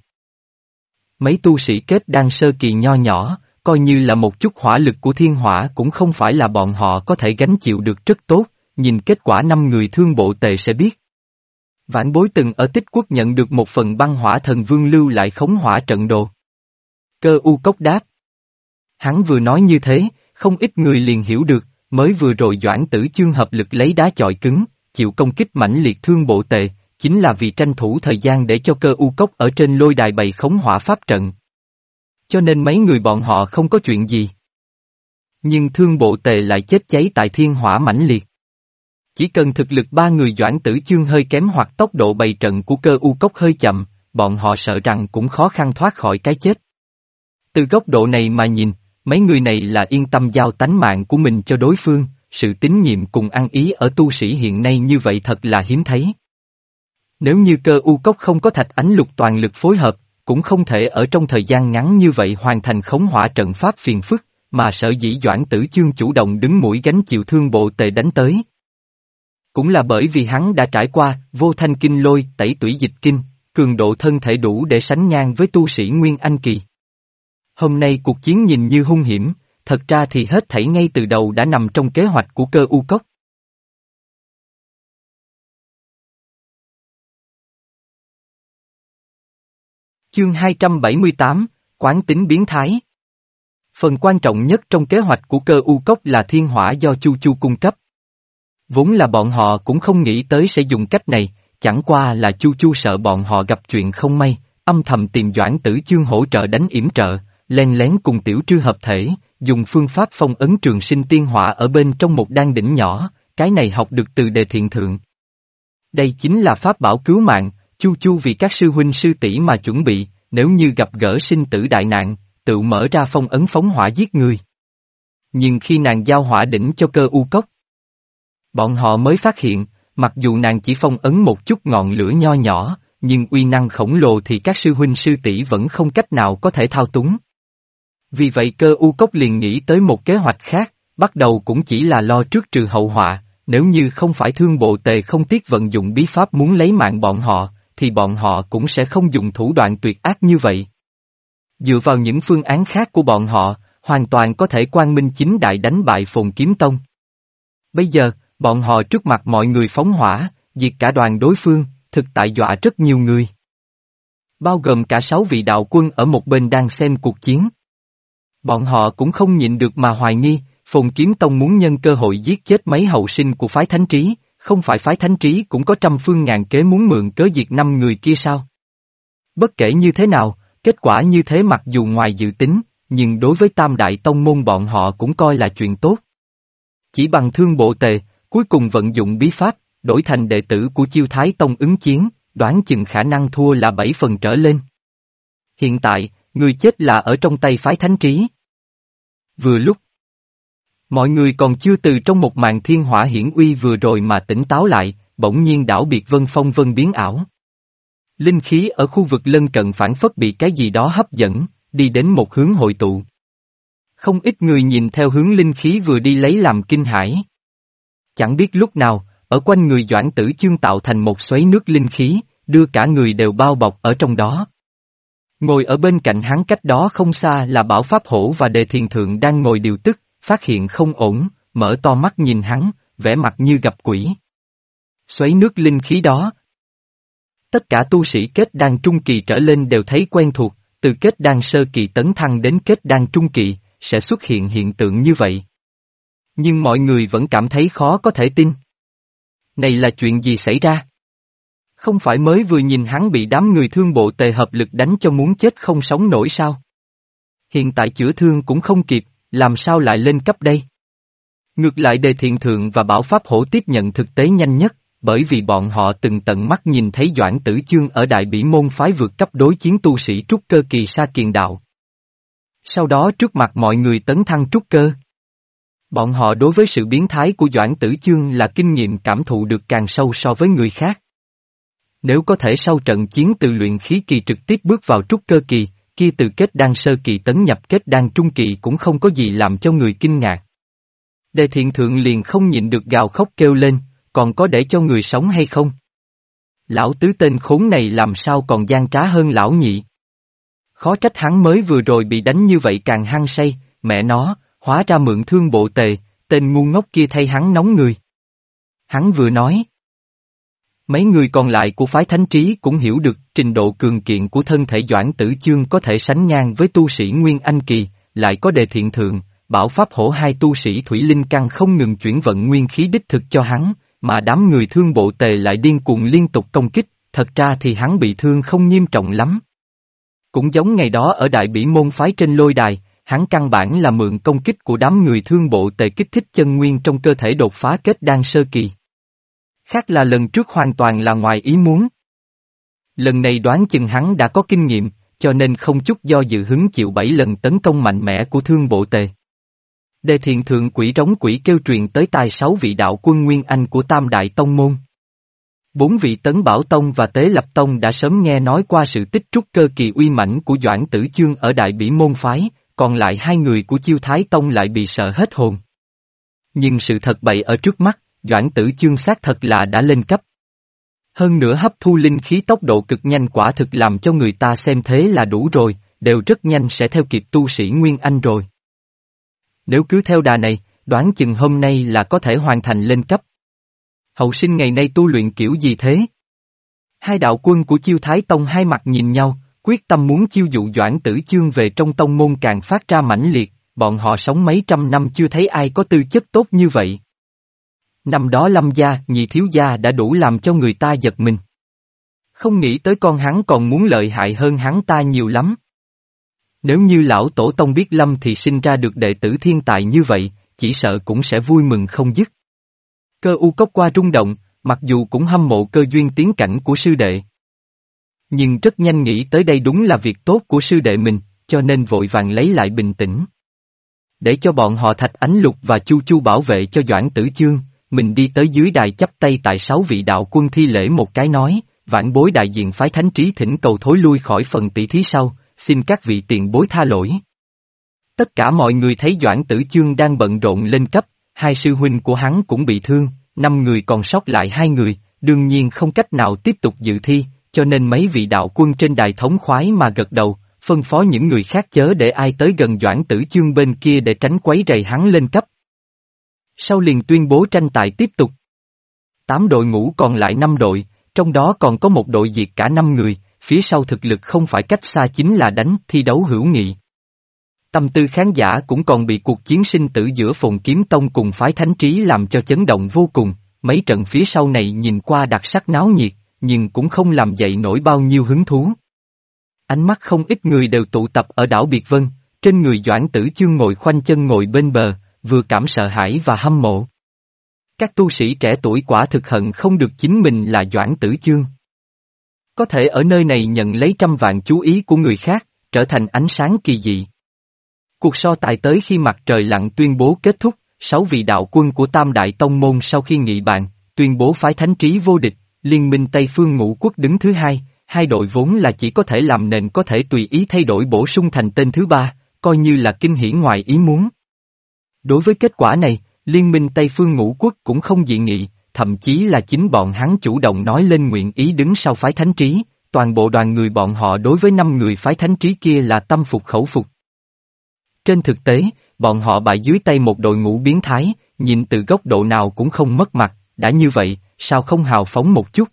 Mấy tu sĩ kết đang sơ kỳ nho nhỏ, coi như là một chút hỏa lực của thiên hỏa cũng không phải là bọn họ có thể gánh chịu được rất tốt, nhìn kết quả năm người thương bộ tề sẽ biết. Vãn bối từng ở tích quốc nhận được một phần băng hỏa thần vương lưu lại khống hỏa trận đồ. Cơ u cốc đáp. Hắn vừa nói như thế, không ít người liền hiểu được, mới vừa rồi doãn tử chương hợp lực lấy đá chọi cứng, chịu công kích mãnh liệt thương bộ tề, chính là vì tranh thủ thời gian để cho cơ u cốc ở trên lôi đài bày khống hỏa pháp trận. Cho nên mấy người bọn họ không có chuyện gì. Nhưng thương bộ tề lại chết cháy tại thiên hỏa mãnh liệt. Chỉ cần thực lực ba người doãn tử chương hơi kém hoặc tốc độ bày trận của cơ u cốc hơi chậm, bọn họ sợ rằng cũng khó khăn thoát khỏi cái chết. Từ góc độ này mà nhìn, mấy người này là yên tâm giao tánh mạng của mình cho đối phương, sự tín nhiệm cùng ăn ý ở tu sĩ hiện nay như vậy thật là hiếm thấy. Nếu như cơ u cốc không có thạch ánh lục toàn lực phối hợp, cũng không thể ở trong thời gian ngắn như vậy hoàn thành khống hỏa trận pháp phiền phức, mà sở dĩ doãn tử chương chủ động đứng mũi gánh chịu thương bộ tề đánh tới. Cũng là bởi vì hắn đã trải qua vô thanh kinh lôi tẩy tủy dịch kinh, cường độ thân thể đủ để sánh ngang với tu sĩ Nguyên Anh Kỳ. Hôm nay cuộc chiến nhìn như hung hiểm, thật ra thì hết thảy ngay từ đầu đã nằm trong kế hoạch của cơ u cốc. Chương 278, Quán tính biến thái Phần quan trọng nhất trong kế hoạch của cơ u cốc là thiên hỏa do Chu Chu cung cấp. Vốn là bọn họ cũng không nghĩ tới sẽ dùng cách này, chẳng qua là Chu Chu sợ bọn họ gặp chuyện không may, âm thầm tìm Doãn Tử Chương hỗ trợ đánh yểm trợ, len lén cùng tiểu trư hợp thể, dùng phương pháp phong ấn trường sinh tiên hỏa ở bên trong một đan đỉnh nhỏ, cái này học được từ đề thiện thượng. Đây chính là pháp bảo cứu mạng, chu chu vì các sư huynh sư tỷ mà chuẩn bị, nếu như gặp gỡ sinh tử đại nạn, tự mở ra phong ấn phóng hỏa giết người. Nhưng khi nàng giao hỏa đỉnh cho cơ u cốc, bọn họ mới phát hiện, mặc dù nàng chỉ phong ấn một chút ngọn lửa nho nhỏ, nhưng uy năng khổng lồ thì các sư huynh sư tỷ vẫn không cách nào có thể thao túng. Vì vậy cơ u cốc liền nghĩ tới một kế hoạch khác, bắt đầu cũng chỉ là lo trước trừ hậu họa, nếu như không phải thương bộ tề không tiếc vận dụng bí pháp muốn lấy mạng bọn họ, thì bọn họ cũng sẽ không dùng thủ đoạn tuyệt ác như vậy. Dựa vào những phương án khác của bọn họ, hoàn toàn có thể quan minh chính đại đánh bại phồn kiếm tông. Bây giờ, bọn họ trước mặt mọi người phóng hỏa, diệt cả đoàn đối phương, thực tại dọa rất nhiều người. Bao gồm cả sáu vị đạo quân ở một bên đang xem cuộc chiến. Bọn họ cũng không nhịn được mà hoài nghi, Phồn Kiếm Tông muốn nhân cơ hội giết chết mấy hậu sinh của phái thánh trí, không phải phái thánh trí cũng có trăm phương ngàn kế muốn mượn cớ diệt năm người kia sao? Bất kể như thế nào, kết quả như thế mặc dù ngoài dự tính, nhưng đối với tam đại tông môn bọn họ cũng coi là chuyện tốt. Chỉ bằng thương bộ tề, cuối cùng vận dụng bí pháp, đổi thành đệ tử của chiêu thái tông ứng chiến, đoán chừng khả năng thua là bảy phần trở lên. Hiện tại, người chết là ở trong tay phái thánh trí. Vừa lúc, mọi người còn chưa từ trong một màn thiên hỏa hiển uy vừa rồi mà tỉnh táo lại, bỗng nhiên đảo biệt vân phong vân biến ảo. Linh khí ở khu vực lân cận phản phất bị cái gì đó hấp dẫn, đi đến một hướng hội tụ. Không ít người nhìn theo hướng linh khí vừa đi lấy làm kinh hãi. Chẳng biết lúc nào, ở quanh người Doãn Tử Chương tạo thành một xoáy nước linh khí, đưa cả người đều bao bọc ở trong đó. Ngồi ở bên cạnh hắn cách đó không xa là Bảo Pháp Hổ và Đề Thiền Thượng đang ngồi điều tức, phát hiện không ổn, mở to mắt nhìn hắn, vẻ mặt như gặp quỷ. Xoáy nước linh khí đó. Tất cả tu sĩ kết đan trung kỳ trở lên đều thấy quen thuộc, từ kết đan sơ kỳ tấn thăng đến kết đan trung kỳ, sẽ xuất hiện hiện tượng như vậy. Nhưng mọi người vẫn cảm thấy khó có thể tin. Này là chuyện gì xảy ra? Không phải mới vừa nhìn hắn bị đám người thương bộ tề hợp lực đánh cho muốn chết không sống nổi sao? Hiện tại chữa thương cũng không kịp, làm sao lại lên cấp đây? Ngược lại đề thiện thượng và bảo pháp hổ tiếp nhận thực tế nhanh nhất, bởi vì bọn họ từng tận mắt nhìn thấy Doãn Tử Chương ở Đại Bỉ Môn phái vượt cấp đối chiến tu sĩ trúc cơ kỳ sa kiền đạo. Sau đó trước mặt mọi người tấn thăng trúc cơ. Bọn họ đối với sự biến thái của Doãn Tử Chương là kinh nghiệm cảm thụ được càng sâu so với người khác. Nếu có thể sau trận chiến từ luyện khí kỳ trực tiếp bước vào trúc cơ kỳ, kia từ kết đan sơ kỳ tấn nhập kết đan trung kỳ cũng không có gì làm cho người kinh ngạc. Đề thiện thượng liền không nhịn được gào khóc kêu lên, còn có để cho người sống hay không? Lão tứ tên khốn này làm sao còn gian trá hơn lão nhị? Khó trách hắn mới vừa rồi bị đánh như vậy càng hăng say, mẹ nó, hóa ra mượn thương bộ tề, tên ngu ngốc kia thay hắn nóng người. Hắn vừa nói. Mấy người còn lại của phái thánh trí cũng hiểu được trình độ cường kiện của thân thể Doãn Tử Chương có thể sánh ngang với tu sĩ Nguyên Anh Kỳ, lại có đề thiện thượng, bảo pháp hổ hai tu sĩ Thủy Linh Căn không ngừng chuyển vận nguyên khí đích thực cho hắn, mà đám người thương bộ tề lại điên cuồng liên tục công kích, thật ra thì hắn bị thương không nghiêm trọng lắm. Cũng giống ngày đó ở đại bỉ môn phái trên lôi đài, hắn căn bản là mượn công kích của đám người thương bộ tề kích thích chân nguyên trong cơ thể đột phá kết đan sơ kỳ. Khác là lần trước hoàn toàn là ngoài ý muốn. Lần này đoán chừng hắn đã có kinh nghiệm, cho nên không chút do dự hứng chịu bảy lần tấn công mạnh mẽ của thương bộ tề. Đề thiền thượng quỷ trống quỷ kêu truyền tới tai sáu vị đạo quân Nguyên Anh của Tam Đại Tông Môn. Bốn vị Tấn Bảo Tông và Tế Lập Tông đã sớm nghe nói qua sự tích trúc cơ kỳ uy mãnh của Doãn Tử Chương ở Đại Bỉ Môn Phái, còn lại hai người của Chiêu Thái Tông lại bị sợ hết hồn. Nhưng sự thật bậy ở trước mắt, Doãn Tử Chương xác thật là đã lên cấp. Hơn nữa hấp thu linh khí tốc độ cực nhanh quả thực làm cho người ta xem thế là đủ rồi, đều rất nhanh sẽ theo kịp tu sĩ Nguyên Anh rồi. Nếu cứ theo đà này, đoán chừng hôm nay là có thể hoàn thành lên cấp. Hậu sinh ngày nay tu luyện kiểu gì thế? Hai đạo quân của chiêu thái tông hai mặt nhìn nhau, quyết tâm muốn chiêu dụ doãn tử chương về trong tông môn càng phát ra mãnh liệt, bọn họ sống mấy trăm năm chưa thấy ai có tư chất tốt như vậy. Năm đó lâm gia, nhị thiếu gia đã đủ làm cho người ta giật mình. Không nghĩ tới con hắn còn muốn lợi hại hơn hắn ta nhiều lắm. Nếu như lão tổ tông biết lâm thì sinh ra được đệ tử thiên tài như vậy, chỉ sợ cũng sẽ vui mừng không dứt. Cơ u cốc qua rung động, mặc dù cũng hâm mộ cơ duyên tiến cảnh của sư đệ. Nhưng rất nhanh nghĩ tới đây đúng là việc tốt của sư đệ mình, cho nên vội vàng lấy lại bình tĩnh. Để cho bọn họ thạch ánh lục và chu chu bảo vệ cho Doãn Tử Chương, mình đi tới dưới đài chấp tay tại sáu vị đạo quân thi lễ một cái nói, vãn bối đại diện phái thánh trí thỉnh cầu thối lui khỏi phần tỷ thí sau, xin các vị tiền bối tha lỗi. Tất cả mọi người thấy Doãn Tử Chương đang bận rộn lên cấp, hai sư huynh của hắn cũng bị thương, năm người còn sót lại hai người, đương nhiên không cách nào tiếp tục dự thi, cho nên mấy vị đạo quân trên đài thống khoái mà gật đầu, phân phó những người khác chớ để ai tới gần Doãn Tử Chương bên kia để tránh quấy rầy hắn lên cấp. Sau liền tuyên bố tranh tài tiếp tục. Tám đội ngũ còn lại năm đội, trong đó còn có một đội diệt cả năm người, phía sau thực lực không phải cách xa chính là đánh thi đấu hữu nghị. Tâm tư khán giả cũng còn bị cuộc chiến sinh tử giữa phồn kiếm tông cùng phái thánh trí làm cho chấn động vô cùng, mấy trận phía sau này nhìn qua đặc sắc náo nhiệt, nhưng cũng không làm dậy nổi bao nhiêu hứng thú. Ánh mắt không ít người đều tụ tập ở đảo Biệt Vân, trên người Doãn Tử Chương ngồi khoanh chân ngồi bên bờ, vừa cảm sợ hãi và hâm mộ. Các tu sĩ trẻ tuổi quả thực hận không được chính mình là Doãn Tử Chương. Có thể ở nơi này nhận lấy trăm vạn chú ý của người khác, trở thành ánh sáng kỳ dị. Cuộc so tài tới khi mặt trời lặn tuyên bố kết thúc, sáu vị đạo quân của Tam Đại Tông Môn sau khi nghị bàn, tuyên bố phái thánh trí vô địch, liên minh Tây Phương Ngũ Quốc đứng thứ hai, hai đội vốn là chỉ có thể làm nền có thể tùy ý thay đổi bổ sung thành tên thứ ba, coi như là kinh hỉ ngoài ý muốn. Đối với kết quả này, Liên minh Tây Phương Ngũ Quốc cũng không dị nghị, thậm chí là chính bọn hắn chủ động nói lên nguyện ý đứng sau phái thánh trí, toàn bộ đoàn người bọn họ đối với năm người phái thánh trí kia là tâm phục khẩu phục. Trên thực tế, bọn họ bại dưới tay một đội ngũ biến thái, nhìn từ góc độ nào cũng không mất mặt, đã như vậy, sao không hào phóng một chút.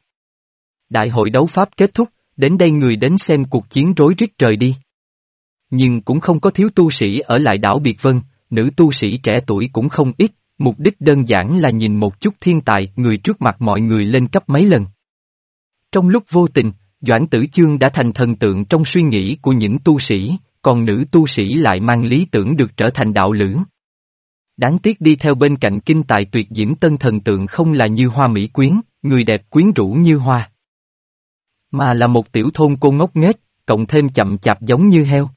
Đại hội đấu pháp kết thúc, đến đây người đến xem cuộc chiến rối rít trời đi. Nhưng cũng không có thiếu tu sĩ ở lại đảo Biệt Vân, nữ tu sĩ trẻ tuổi cũng không ít, mục đích đơn giản là nhìn một chút thiên tài người trước mặt mọi người lên cấp mấy lần. Trong lúc vô tình, Doãn Tử Chương đã thành thần tượng trong suy nghĩ của những tu sĩ, còn nữ tu sĩ lại mang lý tưởng được trở thành đạo lữ. Đáng tiếc đi theo bên cạnh kinh tài tuyệt diễm tân thần tượng không là như hoa mỹ quyến, người đẹp quyến rũ như hoa. Mà là một tiểu thôn cô ngốc nghếch, cộng thêm chậm chạp giống như heo.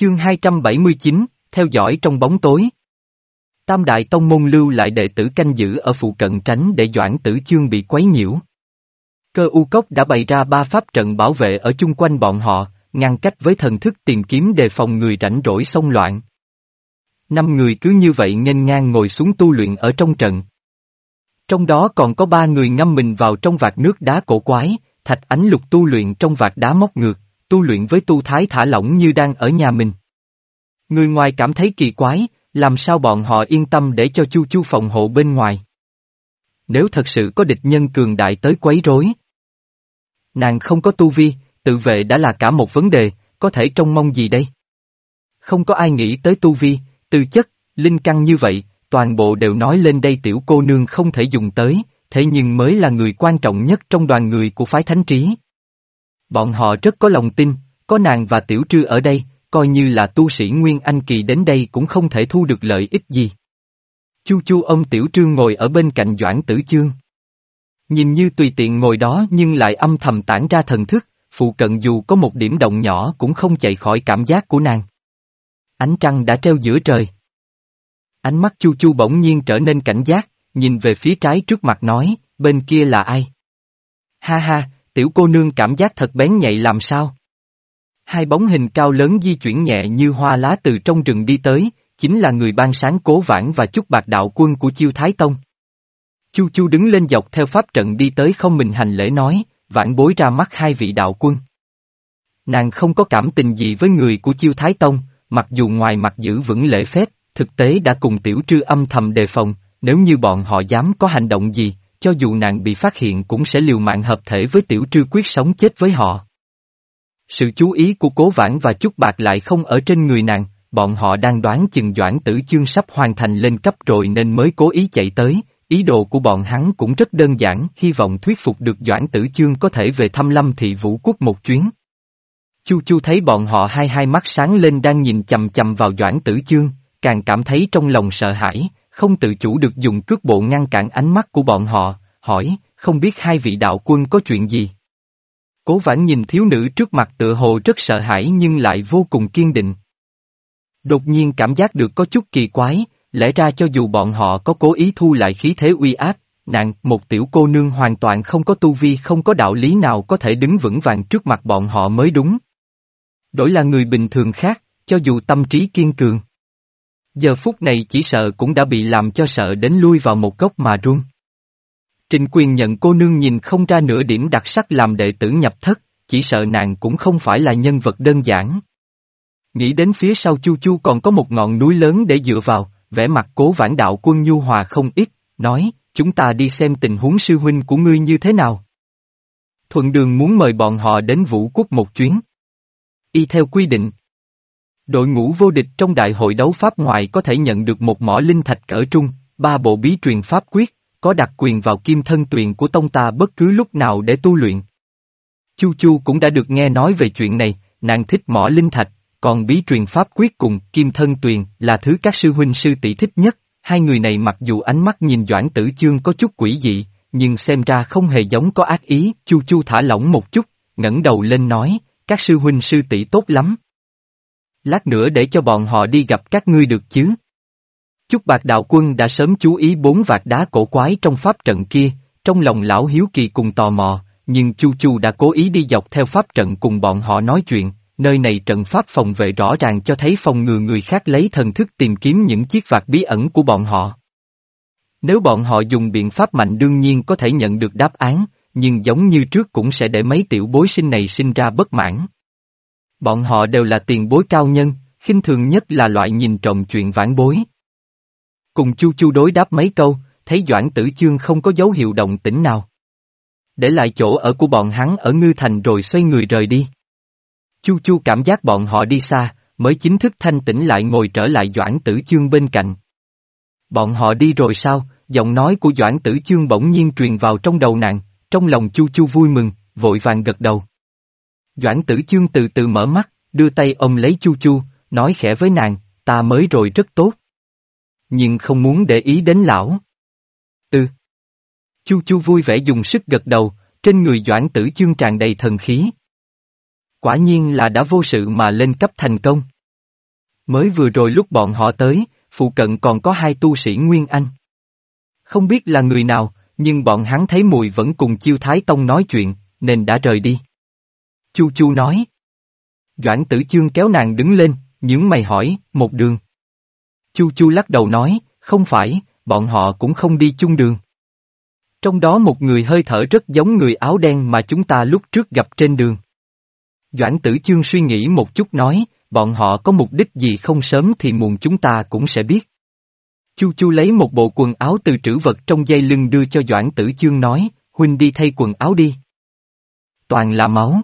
Chương 279, theo dõi trong bóng tối. Tam đại tông môn lưu lại đệ tử canh giữ ở phụ cận tránh để Doãn Tử Chương bị quấy nhiễu. Cơ u cốc đã bày ra ba pháp trận bảo vệ ở chung quanh bọn họ, ngăn cách với thần thức tìm kiếm đề phòng người rảnh rỗi xông loạn. Năm người cứ như vậy nghênh ngang ngồi xuống tu luyện ở trong trận. Trong đó còn có ba người ngâm mình vào trong vạt nước đá cổ quái, thạch ánh lục tu luyện trong vạt đá móc ngược, tu luyện với tu thái thả lỏng như đang ở nhà mình. Người ngoài cảm thấy kỳ quái, làm sao bọn họ yên tâm để cho chu chu phòng hộ bên ngoài. Nếu thật sự có địch nhân cường đại tới quấy rối. Nàng không có tu vi, tự vệ đã là cả một vấn đề, có thể trông mong gì đây? Không có ai nghĩ tới tu vi, tư chất, linh căn như vậy, toàn bộ đều nói lên đây tiểu cô nương không thể dùng tới, thế nhưng mới là người quan trọng nhất trong đoàn người của phái thánh trí. Bọn họ rất có lòng tin, có nàng và tiểu trư ở đây, coi như là tu sĩ Nguyên Anh Kỳ đến đây cũng không thể thu được lợi ích gì. Chu chu ông tiểu trương ngồi ở bên cạnh Doãn Tử Chương. Nhìn như tùy tiện ngồi đó nhưng lại âm thầm tản ra thần thức, phụ cận dù có một điểm động nhỏ cũng không chạy khỏi cảm giác của nàng. Ánh trăng đã treo giữa trời. Ánh mắt chu chu bỗng nhiên trở nên cảnh giác, nhìn về phía trái trước mặt nói, bên kia là ai? Ha ha, tiểu cô nương cảm giác thật bén nhạy làm sao? Hai bóng hình cao lớn di chuyển nhẹ như hoa lá từ trong rừng đi tới, chính là người ban sáng cố vãn và chúc bạc đạo quân của chiêu Thái Tông. Chu Chu đứng lên dọc theo pháp trận đi tới không mình hành lễ nói, vãn bối ra mắt hai vị đạo quân. Nàng không có cảm tình gì với người của chiêu Thái Tông, mặc dù ngoài mặt giữ vững lễ phép, thực tế đã cùng tiểu trư âm thầm đề phòng, nếu như bọn họ dám có hành động gì, cho dù nàng bị phát hiện cũng sẽ liều mạng hợp thể với tiểu trư quyết sống chết với họ. Sự chú ý của cố vãn và chút bạc lại không ở trên người nàng, bọn họ đang đoán chừng Doãn Tử Chương sắp hoàn thành lên cấp rồi nên mới cố ý chạy tới, ý đồ của bọn hắn cũng rất đơn giản, hy vọng thuyết phục được Doãn Tử Chương có thể về thăm Lâm Thị Vũ Quốc một chuyến. Chu Chu thấy bọn họ hai hai mắt sáng lên đang nhìn chầm chầm vào Doãn Tử Chương, càng cảm thấy trong lòng sợ hãi, không tự chủ được dùng cước bộ ngăn cản ánh mắt của bọn họ, hỏi, không biết hai vị đạo quân có chuyện gì. Cố vãn nhìn thiếu nữ trước mặt tựa hồ rất sợ hãi nhưng lại vô cùng kiên định. Đột nhiên cảm giác được có chút kỳ quái, lẽ ra cho dù bọn họ có cố ý thu lại khí thế uy áp, nàng, một tiểu cô nương hoàn toàn không có tu vi không có đạo lý nào có thể đứng vững vàng trước mặt bọn họ mới đúng. Đổi là người bình thường khác, cho dù tâm trí kiên cường. Giờ phút này chỉ sợ cũng đã bị làm cho sợ đến lui vào một góc mà run. Trình quyền nhận cô nương nhìn không ra nửa điểm đặc sắc làm đệ tử nhập thất, chỉ sợ nàng cũng không phải là nhân vật đơn giản. Nghĩ đến phía sau Chu Chu còn có một ngọn núi lớn để dựa vào, vẻ mặt cố vãn đạo quân nhu hòa không ít, nói, chúng ta đi xem tình huống sư huynh của ngươi như thế nào. Thuận đường muốn mời bọn họ đến vũ quốc một chuyến. Y theo quy định. Đội ngũ vô địch trong đại hội đấu pháp ngoại có thể nhận được một mỏ linh thạch cỡ trung, ba bộ bí truyền pháp quyết, có đặc quyền vào kim thân tuyền của tông ta bất cứ lúc nào để tu luyện. Chu Chu cũng đã được nghe nói về chuyện này, nàng thích mỏ linh thạch, còn bí truyền pháp quyết cùng kim thân tuyền là thứ các sư huynh sư tỷ thích nhất. Hai người này mặc dù ánh mắt nhìn Doãn Tử Chương có chút quỷ dị, nhưng xem ra không hề giống có ác ý, Chu Chu thả lỏng một chút, ngẩng đầu lên nói, các sư huynh sư tỷ tốt lắm. Lát nữa để cho bọn họ đi gặp các ngươi được chứ. Chúc bạc đạo quân đã sớm chú ý bốn vạt đá cổ quái trong pháp trận kia, trong lòng lão hiếu kỳ cùng tò mò, nhưng Chu Chu đã cố ý đi dọc theo pháp trận cùng bọn họ nói chuyện, nơi này trận pháp phòng vệ rõ ràng cho thấy phòng ngừa người khác lấy thần thức tìm kiếm những chiếc vạt bí ẩn của bọn họ. Nếu bọn họ dùng biện pháp mạnh đương nhiên có thể nhận được đáp án, nhưng giống như trước cũng sẽ để mấy tiểu bối sinh này sinh ra bất mãn. Bọn họ đều là tiền bối cao nhân, khinh thường nhất là loại nhìn trộm chuyện vãn bối. Cùng Chu Chu đối đáp mấy câu, thấy Doãn Tử Chương không có dấu hiệu động tĩnh nào. Để lại chỗ ở của bọn hắn ở Ngư Thành rồi xoay người rời đi. Chu Chu cảm giác bọn họ đi xa, mới chính thức thanh tĩnh lại ngồi trở lại Doãn Tử Chương bên cạnh. Bọn họ đi rồi sao, giọng nói của Doãn Tử Chương bỗng nhiên truyền vào trong đầu nàng, trong lòng Chu Chu vui mừng, vội vàng gật đầu. Doãn Tử Chương từ từ mở mắt, đưa tay ông lấy Chu Chu, nói khẽ với nàng, ta mới rồi rất tốt. Nhưng không muốn để ý đến lão. Ừ. Chu Chu vui vẻ dùng sức gật đầu, trên người Doãn Tử Chương tràn đầy thần khí. Quả nhiên là đã vô sự mà lên cấp thành công. Mới vừa rồi lúc bọn họ tới, phụ cận còn có hai tu sĩ Nguyên Anh. Không biết là người nào, nhưng bọn hắn thấy mùi vẫn cùng chiêu Thái Tông nói chuyện, nên đã rời đi. Chu Chu nói. Doãn tử chương kéo nàng đứng lên, Những mày hỏi, một đường. Chu Chu lắc đầu nói, không phải, bọn họ cũng không đi chung đường. Trong đó một người hơi thở rất giống người áo đen mà chúng ta lúc trước gặp trên đường. Doãn tử chương suy nghĩ một chút nói, bọn họ có mục đích gì không sớm thì muộn chúng ta cũng sẽ biết. Chu Chu lấy một bộ quần áo từ trữ vật trong dây lưng đưa cho Doãn Tử Chương nói, huynh đi thay quần áo đi. Toàn là máu.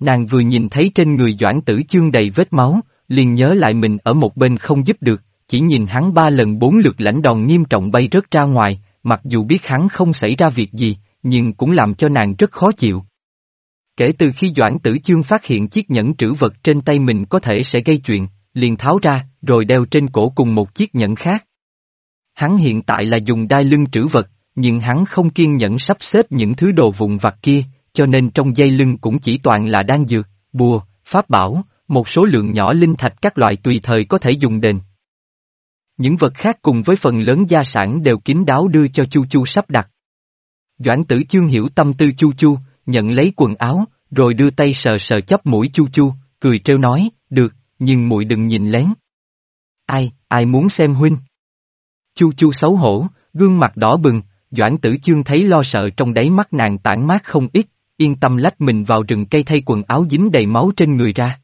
Nàng vừa nhìn thấy trên người Doãn Tử Chương đầy vết máu, liền nhớ lại mình ở một bên không giúp được, chỉ nhìn hắn ba lần bốn lượt lãnh đòn nghiêm trọng bay rớt ra ngoài, mặc dù biết hắn không xảy ra việc gì, nhưng cũng làm cho nàng rất khó chịu. Kể từ khi Doãn Tử Chương phát hiện chiếc nhẫn trữ vật trên tay mình có thể sẽ gây chuyện, liền tháo ra, rồi đeo trên cổ cùng một chiếc nhẫn khác. Hắn hiện tại là dùng đai lưng trữ vật, nhưng hắn không kiên nhẫn sắp xếp những thứ đồ vụn vặt kia, cho nên trong dây lưng cũng chỉ toàn là đan dược, bùa, pháp bảo, một số lượng nhỏ linh thạch các loại tùy thời có thể dùng đền. Những vật khác cùng với phần lớn gia sản đều kín đáo đưa cho Chu Chu sắp đặt. Doãn tử chương hiểu tâm tư Chu Chu, nhận lấy quần áo, rồi đưa tay sờ sờ chấp mũi Chu Chu, cười trêu nói, được, nhưng muội đừng nhìn lén. Ai, ai muốn xem huynh? Chu Chu xấu hổ, gương mặt đỏ bừng, Doãn tử chương thấy lo sợ trong đáy mắt nàng tản mát không ít, yên tâm lách mình vào rừng cây thay quần áo dính đầy máu trên người ra.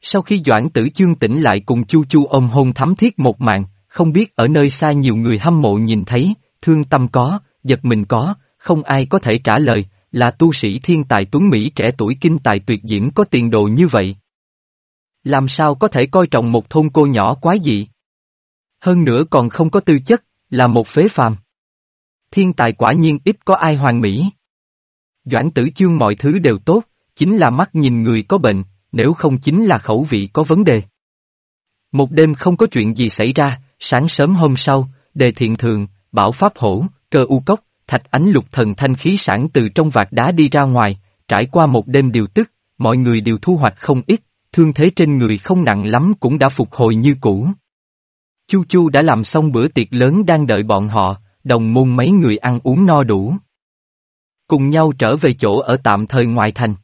Sau khi Doãn tử chương tỉnh lại cùng Chu Chu ôm hôn thắm thiết một mạng, không biết ở nơi xa nhiều người hâm mộ nhìn thấy, thương tâm có, giật mình có, không ai có thể trả lời, là tu sĩ thiên tài tuấn Mỹ trẻ tuổi kinh tài tuyệt diễm có tiền đồ như vậy. Làm sao có thể coi trọng một thôn cô nhỏ quá dị? Hơn nữa còn không có tư chất, là một phế phàm. Thiên tài quả nhiên ít có ai hoàn mỹ. Doãn tử chương mọi thứ đều tốt, chính là mắt nhìn người có bệnh, nếu không chính là khẩu vị có vấn đề. Một đêm không có chuyện gì xảy ra, sáng sớm hôm sau, đề thiện thường, bảo pháp hổ, cơ u cốc, thạch ánh lục thần thanh khí sản từ trong vạt đá đi ra ngoài, trải qua một đêm điều tức, mọi người đều thu hoạch không ít, thương thế trên người không nặng lắm cũng đã phục hồi như cũ. Chu Chu đã làm xong bữa tiệc lớn đang đợi bọn họ, đồng môn mấy người ăn uống no đủ. Cùng nhau trở về chỗ ở tạm thời ngoài thành.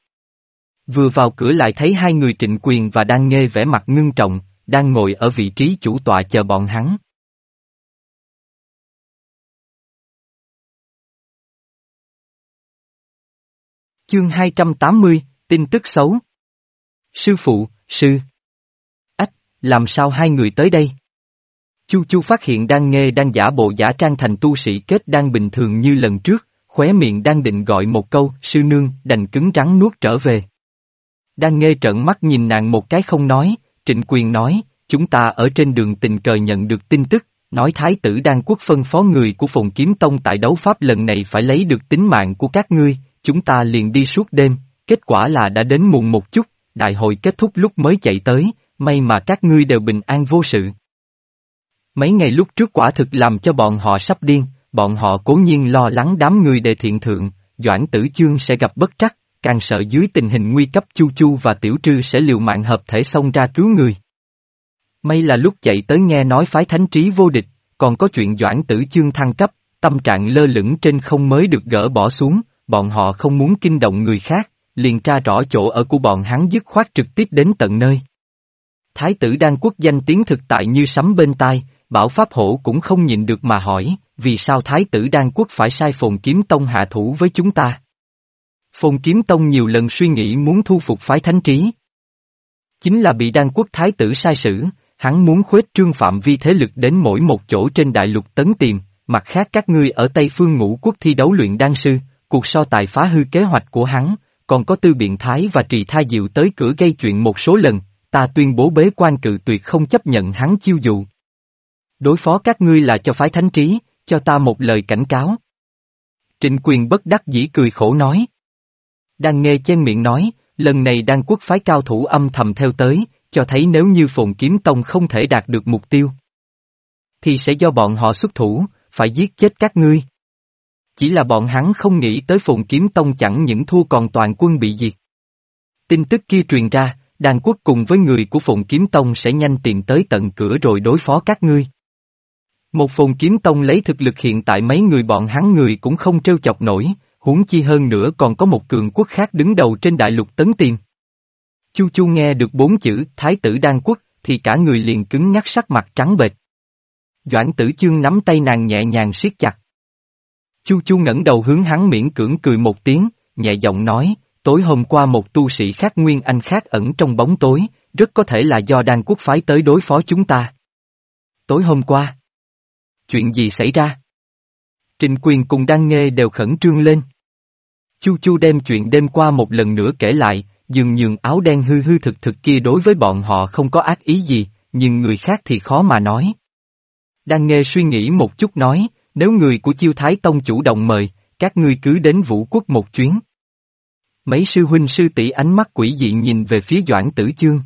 Vừa vào cửa lại thấy hai người trịnh quyền và đang nghe vẻ mặt ngưng trọng, đang ngồi ở vị trí chủ tọa chờ bọn hắn. Chương 280, tin tức xấu. Sư phụ, sư. Ách, làm sao hai người tới đây? Chu Chu phát hiện đang nghe đang giả bộ giả trang thành tu sĩ kết đang bình thường như lần trước, khóe miệng đang định gọi một câu, sư nương, đành cứng rắn nuốt trở về. Đang nghe trợn mắt nhìn nàng một cái không nói, trịnh quyền nói, chúng ta ở trên đường tình cờ nhận được tin tức, nói thái tử đang quốc phân phó người của phồn kiếm tông tại đấu pháp lần này phải lấy được tính mạng của các ngươi, chúng ta liền đi suốt đêm, kết quả là đã đến muộn một chút, đại hội kết thúc lúc mới chạy tới, may mà các ngươi đều bình an vô sự. Mấy ngày lúc trước quả thực làm cho bọn họ sắp điên, bọn họ cố nhiên lo lắng đám người đề thiện thượng, Doãn Tử Chương sẽ gặp bất trắc, càng sợ dưới tình hình nguy cấp Chu Chu và Tiểu Trư sẽ liều mạng hợp thể xông ra cứu người. May là lúc chạy tới nghe nói phái thánh trí vô địch, còn có chuyện Doãn Tử Chương thăng cấp, tâm trạng lơ lửng trên không mới được gỡ bỏ xuống, bọn họ không muốn kinh động người khác, liền tra rõ chỗ ở của bọn hắn dứt khoát trực tiếp đến tận nơi. Thái tử Đan quốc danh tiếng thực tại như sấm bên tai, bảo pháp hổ cũng không nhịn được mà hỏi, vì sao Thái tử Đan quốc phải sai phồn kiếm tông hạ thủ với chúng ta? Phồn kiếm tông nhiều lần suy nghĩ muốn thu phục phái thánh trí. Chính là bị Đan quốc Thái tử sai sử, hắn muốn khuếch trương phạm vi thế lực đến mỗi một chỗ trên đại lục tấn tìm, mặt khác các ngươi ở Tây Phương ngũ quốc thi đấu luyện đan sư, cuộc so tài phá hư kế hoạch của hắn, còn có tư biện thái và trì tha diệu tới cửa gây chuyện một số lần, ta tuyên bố bế quan cự tuyệt không chấp nhận hắn chiêu dụ. Đối phó các ngươi là cho phái thánh trí, cho ta một lời cảnh cáo. Trịnh quyền bất đắc dĩ cười khổ nói. Đang nghe chen miệng nói, lần này đang quốc phái cao thủ âm thầm theo tới, cho thấy nếu như phồn kiếm tông không thể đạt được mục tiêu. Thì sẽ do bọn họ xuất thủ, phải giết chết các ngươi. Chỉ là bọn hắn không nghĩ tới phồn kiếm tông chẳng những thua còn toàn quân bị diệt. Tin tức kia truyền ra, đàn quốc cùng với người của phồn kiếm tông sẽ nhanh tìm tới tận cửa rồi đối phó các ngươi. Một phồn kiếm tông lấy thực lực hiện tại mấy người bọn hắn người cũng không trêu chọc nổi, huống chi hơn nữa còn có một cường quốc khác đứng đầu trên đại lục tấn tiền. Chu Chu nghe được bốn chữ Thái tử Đan Quốc, thì cả người liền cứng nhắc sắc mặt trắng bệch. Doãn tử chương nắm tay nàng nhẹ nhàng siết chặt. Chu Chu ngẩng đầu hướng hắn miễn cưỡng cười một tiếng, nhẹ giọng nói, tối hôm qua một tu sĩ khác Nguyên Anh khác ẩn trong bóng tối, rất có thể là do đan quốc phái tới đối phó chúng ta. Tối hôm qua. Chuyện gì xảy ra? Trình quyền cùng đan nghe đều khẩn trương lên. Chu Chu đem chuyện đêm qua một lần nữa kể lại, dường nhường áo đen hư hư thực thực kia đối với bọn họ không có ác ý gì, nhưng người khác thì khó mà nói. đăng nghe suy nghĩ một chút nói, nếu người của chiêu thái tông chủ động mời, các ngươi cứ đến vũ quốc một chuyến. Mấy sư huynh sư tỷ ánh mắt quỷ dị nhìn về phía Doãn Tử Chương.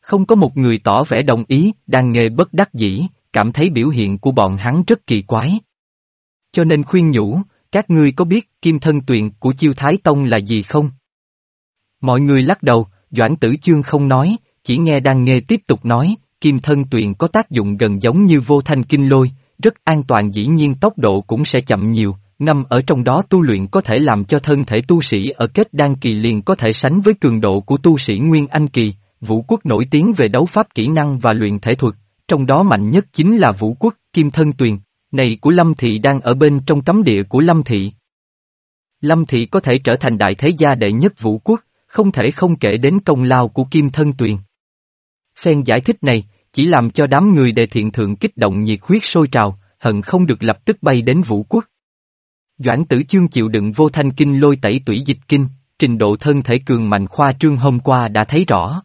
Không có một người tỏ vẻ đồng ý, đang nghe bất đắc dĩ, cảm thấy biểu hiện của bọn hắn rất kỳ quái. Cho nên khuyên nhủ, các ngươi có biết kim thân tuyền của chiêu thái tông là gì không? Mọi người lắc đầu, Doãn Tử Chương không nói, chỉ nghe đan nghe tiếp tục nói, kim thân tuyền có tác dụng gần giống như vô thanh kinh lôi, rất an toàn dĩ nhiên tốc độ cũng sẽ chậm nhiều, ngâm ở trong đó tu luyện có thể làm cho thân thể tu sĩ ở kết đan kỳ liền có thể sánh với cường độ của tu sĩ Nguyên Anh kỳ, vũ quốc nổi tiếng về đấu pháp kỹ năng và luyện thể thuật, trong đó mạnh nhất chính là vũ quốc, kim thân tuyền, này của Lâm Thị đang ở bên trong cấm địa của Lâm Thị. Lâm Thị có thể trở thành đại thế gia đệ nhất vũ quốc, không thể không kể đến công lao của kim thân tuyền. Phen giải thích này, chỉ làm cho đám người đề thiện thượng kích động nhiệt huyết sôi trào, hận không được lập tức bay đến vũ quốc. Doãn tử chương chịu đựng vô thanh kinh lôi tẩy tủy dịch kinh, trình độ thân thể cường mạnh khoa trương hôm qua đã thấy rõ.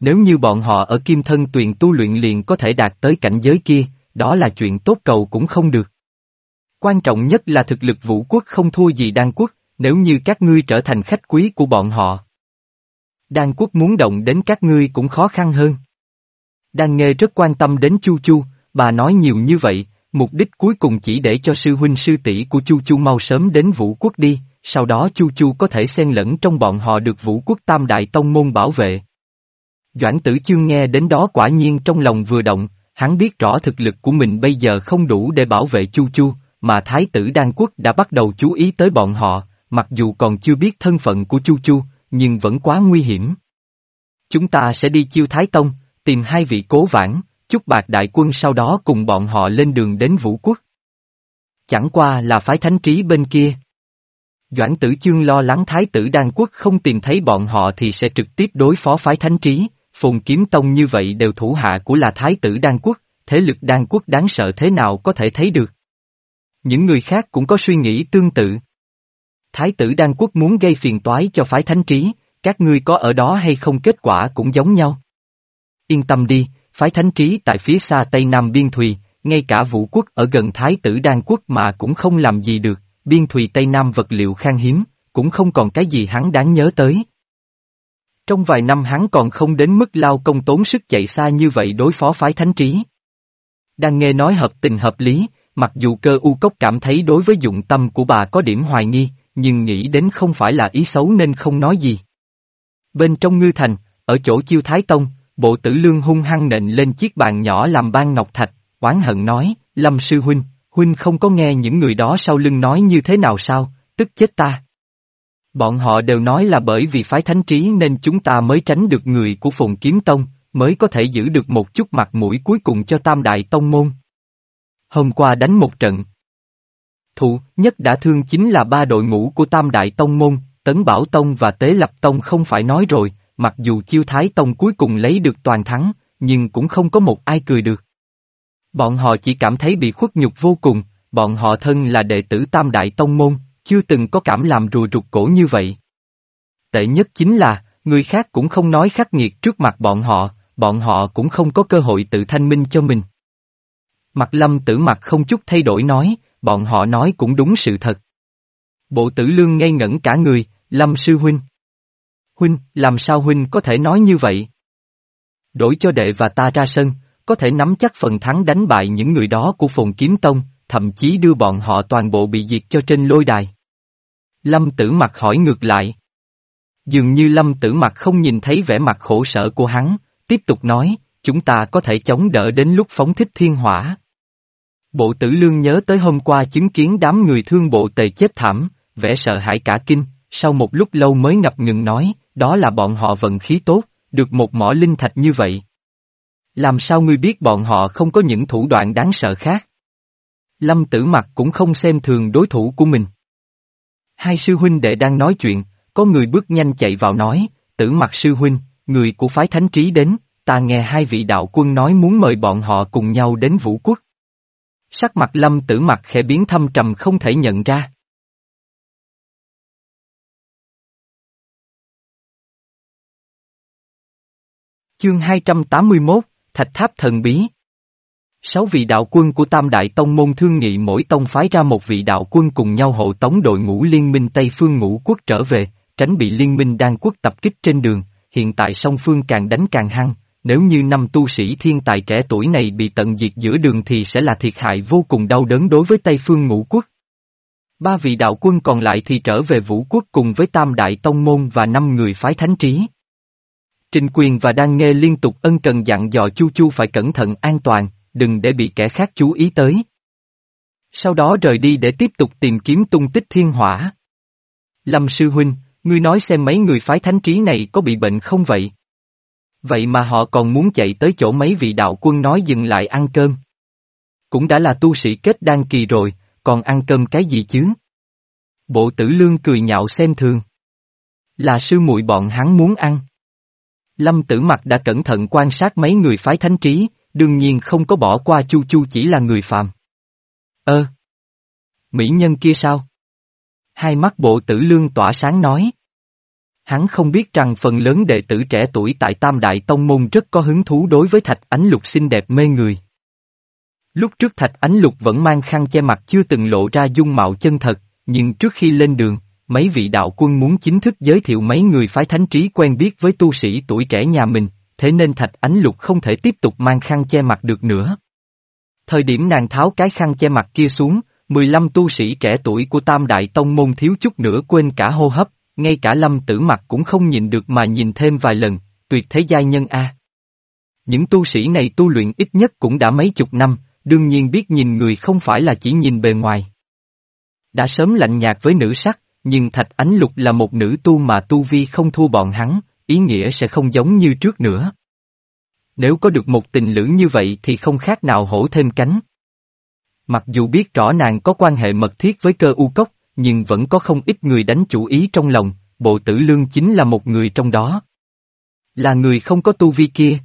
Nếu như bọn họ ở kim thân tuyền tu luyện liền có thể đạt tới cảnh giới kia, đó là chuyện tốt cầu cũng không được. Quan trọng nhất là thực lực vũ quốc không thua gì đan quốc, nếu như các ngươi trở thành khách quý của bọn họ. Đan quốc muốn động đến các ngươi cũng khó khăn hơn. Đan nghe rất quan tâm đến Chu Chu, bà nói nhiều như vậy, mục đích cuối cùng chỉ để cho sư huynh sư tỷ của Chu Chu mau sớm đến vũ quốc đi, sau đó Chu Chu có thể xen lẫn trong bọn họ được vũ quốc tam đại tông môn bảo vệ. Doãn tử chương nghe đến đó quả nhiên trong lòng vừa động, hắn biết rõ thực lực của mình bây giờ không đủ để bảo vệ Chu Chu, mà Thái tử Đan Quốc đã bắt đầu chú ý tới bọn họ, mặc dù còn chưa biết thân phận của Chu Chu, nhưng vẫn quá nguy hiểm. Chúng ta sẽ đi chiêu Thái Tông, tìm hai vị cố vãn, chúc bạc đại quân sau đó cùng bọn họ lên đường đến Vũ Quốc. Chẳng qua là phái thánh trí bên kia. Doãn tử chương lo lắng Thái tử Đan Quốc không tìm thấy bọn họ thì sẽ trực tiếp đối phó phái thánh trí, Phồn kiếm tông như vậy đều thủ hạ của là Thái tử Đan Quốc, thế lực Đan Quốc đáng sợ thế nào có thể thấy được. Những người khác cũng có suy nghĩ tương tự. Thái tử Đan Quốc muốn gây phiền toái cho phái thánh trí, các ngươi có ở đó hay không kết quả cũng giống nhau. Yên tâm đi, phái thánh trí tại phía xa Tây Nam Biên Thùy, ngay cả vũ quốc ở gần Thái tử Đan Quốc mà cũng không làm gì được, Biên Thùy Tây Nam vật liệu khan hiếm, cũng không còn cái gì hắn đáng nhớ tới. Trong vài năm hắn còn không đến mức lao công tốn sức chạy xa như vậy đối phó phái thánh trí. Đang nghe nói hợp tình hợp lý, mặc dù cơ u cốc cảm thấy đối với dụng tâm của bà có điểm hoài nghi, nhưng nghĩ đến không phải là ý xấu nên không nói gì. Bên trong ngư thành, ở chỗ chiêu thái tông, bộ tử lương hung hăng nện lên chiếc bàn nhỏ làm ban ngọc thạch, oán hận nói, Lâm sư huynh, huynh không có nghe những người đó sau lưng nói như thế nào sao, tức chết ta. Bọn họ đều nói là bởi vì phái thánh trí nên chúng ta mới tránh được người của phùng kiếm tông, mới có thể giữ được một chút mặt mũi cuối cùng cho tam đại tông môn. Hôm qua đánh một trận. Thụ nhất đã thương chính là ba đội ngũ của tam đại tông môn, Tấn Bảo Tông và Tế Lập Tông không phải nói rồi, mặc dù chiêu thái tông cuối cùng lấy được toàn thắng, nhưng cũng không có một ai cười được. Bọn họ chỉ cảm thấy bị khuất nhục vô cùng, bọn họ thân là đệ tử tam đại tông môn, chưa từng có cảm làm rùa rụt cổ như vậy. Tệ nhất chính là, người khác cũng không nói khắc nghiệt trước mặt bọn họ, bọn họ cũng không có cơ hội tự thanh minh cho mình. Mặt lâm tử mặt không chút thay đổi nói, bọn họ nói cũng đúng sự thật. Bộ tử lương ngây ngẩn cả người, lâm sư huynh. Huynh, làm sao huynh có thể nói như vậy? Đổi cho đệ và ta ra sân, có thể nắm chắc phần thắng đánh bại những người đó của phồn kiếm tông, thậm chí đưa bọn họ toàn bộ bị diệt cho trên lôi đài. Lâm tử mặt hỏi ngược lại. Dường như lâm tử mặt không nhìn thấy vẻ mặt khổ sở của hắn, tiếp tục nói, chúng ta có thể chống đỡ đến lúc phóng thích thiên hỏa. Bộ tử lương nhớ tới hôm qua chứng kiến đám người thương bộ tề chết thảm, vẻ sợ hãi cả kinh, sau một lúc lâu mới ngập ngừng nói, đó là bọn họ vận khí tốt, được một mỏ linh thạch như vậy. Làm sao ngươi biết bọn họ không có những thủ đoạn đáng sợ khác? Lâm tử mặt cũng không xem thường đối thủ của mình. Hai sư huynh đệ đang nói chuyện, có người bước nhanh chạy vào nói, tử mặt sư huynh, người của phái thánh trí đến, ta nghe hai vị đạo quân nói muốn mời bọn họ cùng nhau đến vũ quốc. Sắc mặt lâm tử mặt khẽ biến thâm trầm không thể nhận ra. Chương 281, Thạch Tháp Thần Bí Sáu vị đạo quân của Tam Đại Tông môn thương nghị mỗi tông phái ra một vị đạo quân cùng nhau hộ tống đội ngũ liên minh Tây Phương ngũ quốc trở về, tránh bị liên minh đan quốc tập kích trên đường, hiện tại song phương càng đánh càng hăng, nếu như năm tu sĩ thiên tài trẻ tuổi này bị tận diệt giữa đường thì sẽ là thiệt hại vô cùng đau đớn đối với Tây Phương ngũ quốc. Ba vị đạo quân còn lại thì trở về vũ quốc cùng với Tam Đại Tông Môn và năm người phái thánh trí. Trình quyền và đang nghe liên tục ân cần dặn dò Chu Chu phải cẩn thận an toàn, đừng để bị kẻ khác chú ý tới. Sau đó rời đi để tiếp tục tìm kiếm tung tích thiên hỏa. Lâm Sư Huynh, ngươi nói xem mấy người phái thánh trí này có bị bệnh không vậy? Vậy mà họ còn muốn chạy tới chỗ mấy vị đạo quân nói dừng lại ăn cơm. Cũng đã là tu sĩ kết đan kỳ rồi, còn ăn cơm cái gì chứ? Bộ tử lương cười nhạo xem thường. Là sư muội bọn hắn muốn ăn. Lâm tử mặt đã cẩn thận quan sát mấy người phái thánh trí, đương nhiên không có bỏ qua Chu Chu chỉ là người phàm. Ơ! Mỹ nhân kia sao? Hai mắt bộ tử lương tỏa sáng nói. Hắn không biết rằng phần lớn đệ tử trẻ tuổi tại Tam Đại Tông Môn rất có hứng thú đối với Thạch Ánh Lục xinh đẹp mê người. Lúc trước Thạch Ánh Lục vẫn mang khăn che mặt chưa từng lộ ra dung mạo chân thật, nhưng trước khi lên đường, mấy vị đạo quân muốn chính thức giới thiệu mấy người phái thánh trí quen biết với tu sĩ tuổi trẻ nhà mình, thế nên Thạch Ánh Lục không thể tiếp tục mang khăn che mặt được nữa. Thời điểm nàng tháo cái khăn che mặt kia xuống, 15 tu sĩ trẻ tuổi của Tam Đại Tông Môn thiếu chút nữa quên cả hô hấp, ngay cả lâm tử mặt cũng không nhìn được mà nhìn thêm vài lần, tuyệt thế giai nhân A. Những tu sĩ này tu luyện ít nhất cũng đã mấy chục năm, đương nhiên biết nhìn người không phải là chỉ nhìn bề ngoài. Đã sớm lạnh nhạt với nữ sắc, nhưng Thạch Ánh Lục là một nữ tu mà tu vi không thua bọn hắn, ý nghĩa sẽ không giống như trước nữa. Nếu có được một tình lữ như vậy thì không khác nào hổ thêm cánh. Mặc dù biết rõ nàng có quan hệ mật thiết với cơ u cốc, nhưng vẫn có không ít người đánh chủ ý trong lòng, bộ tử lương chính là một người trong đó. Là người không có tu vi kia.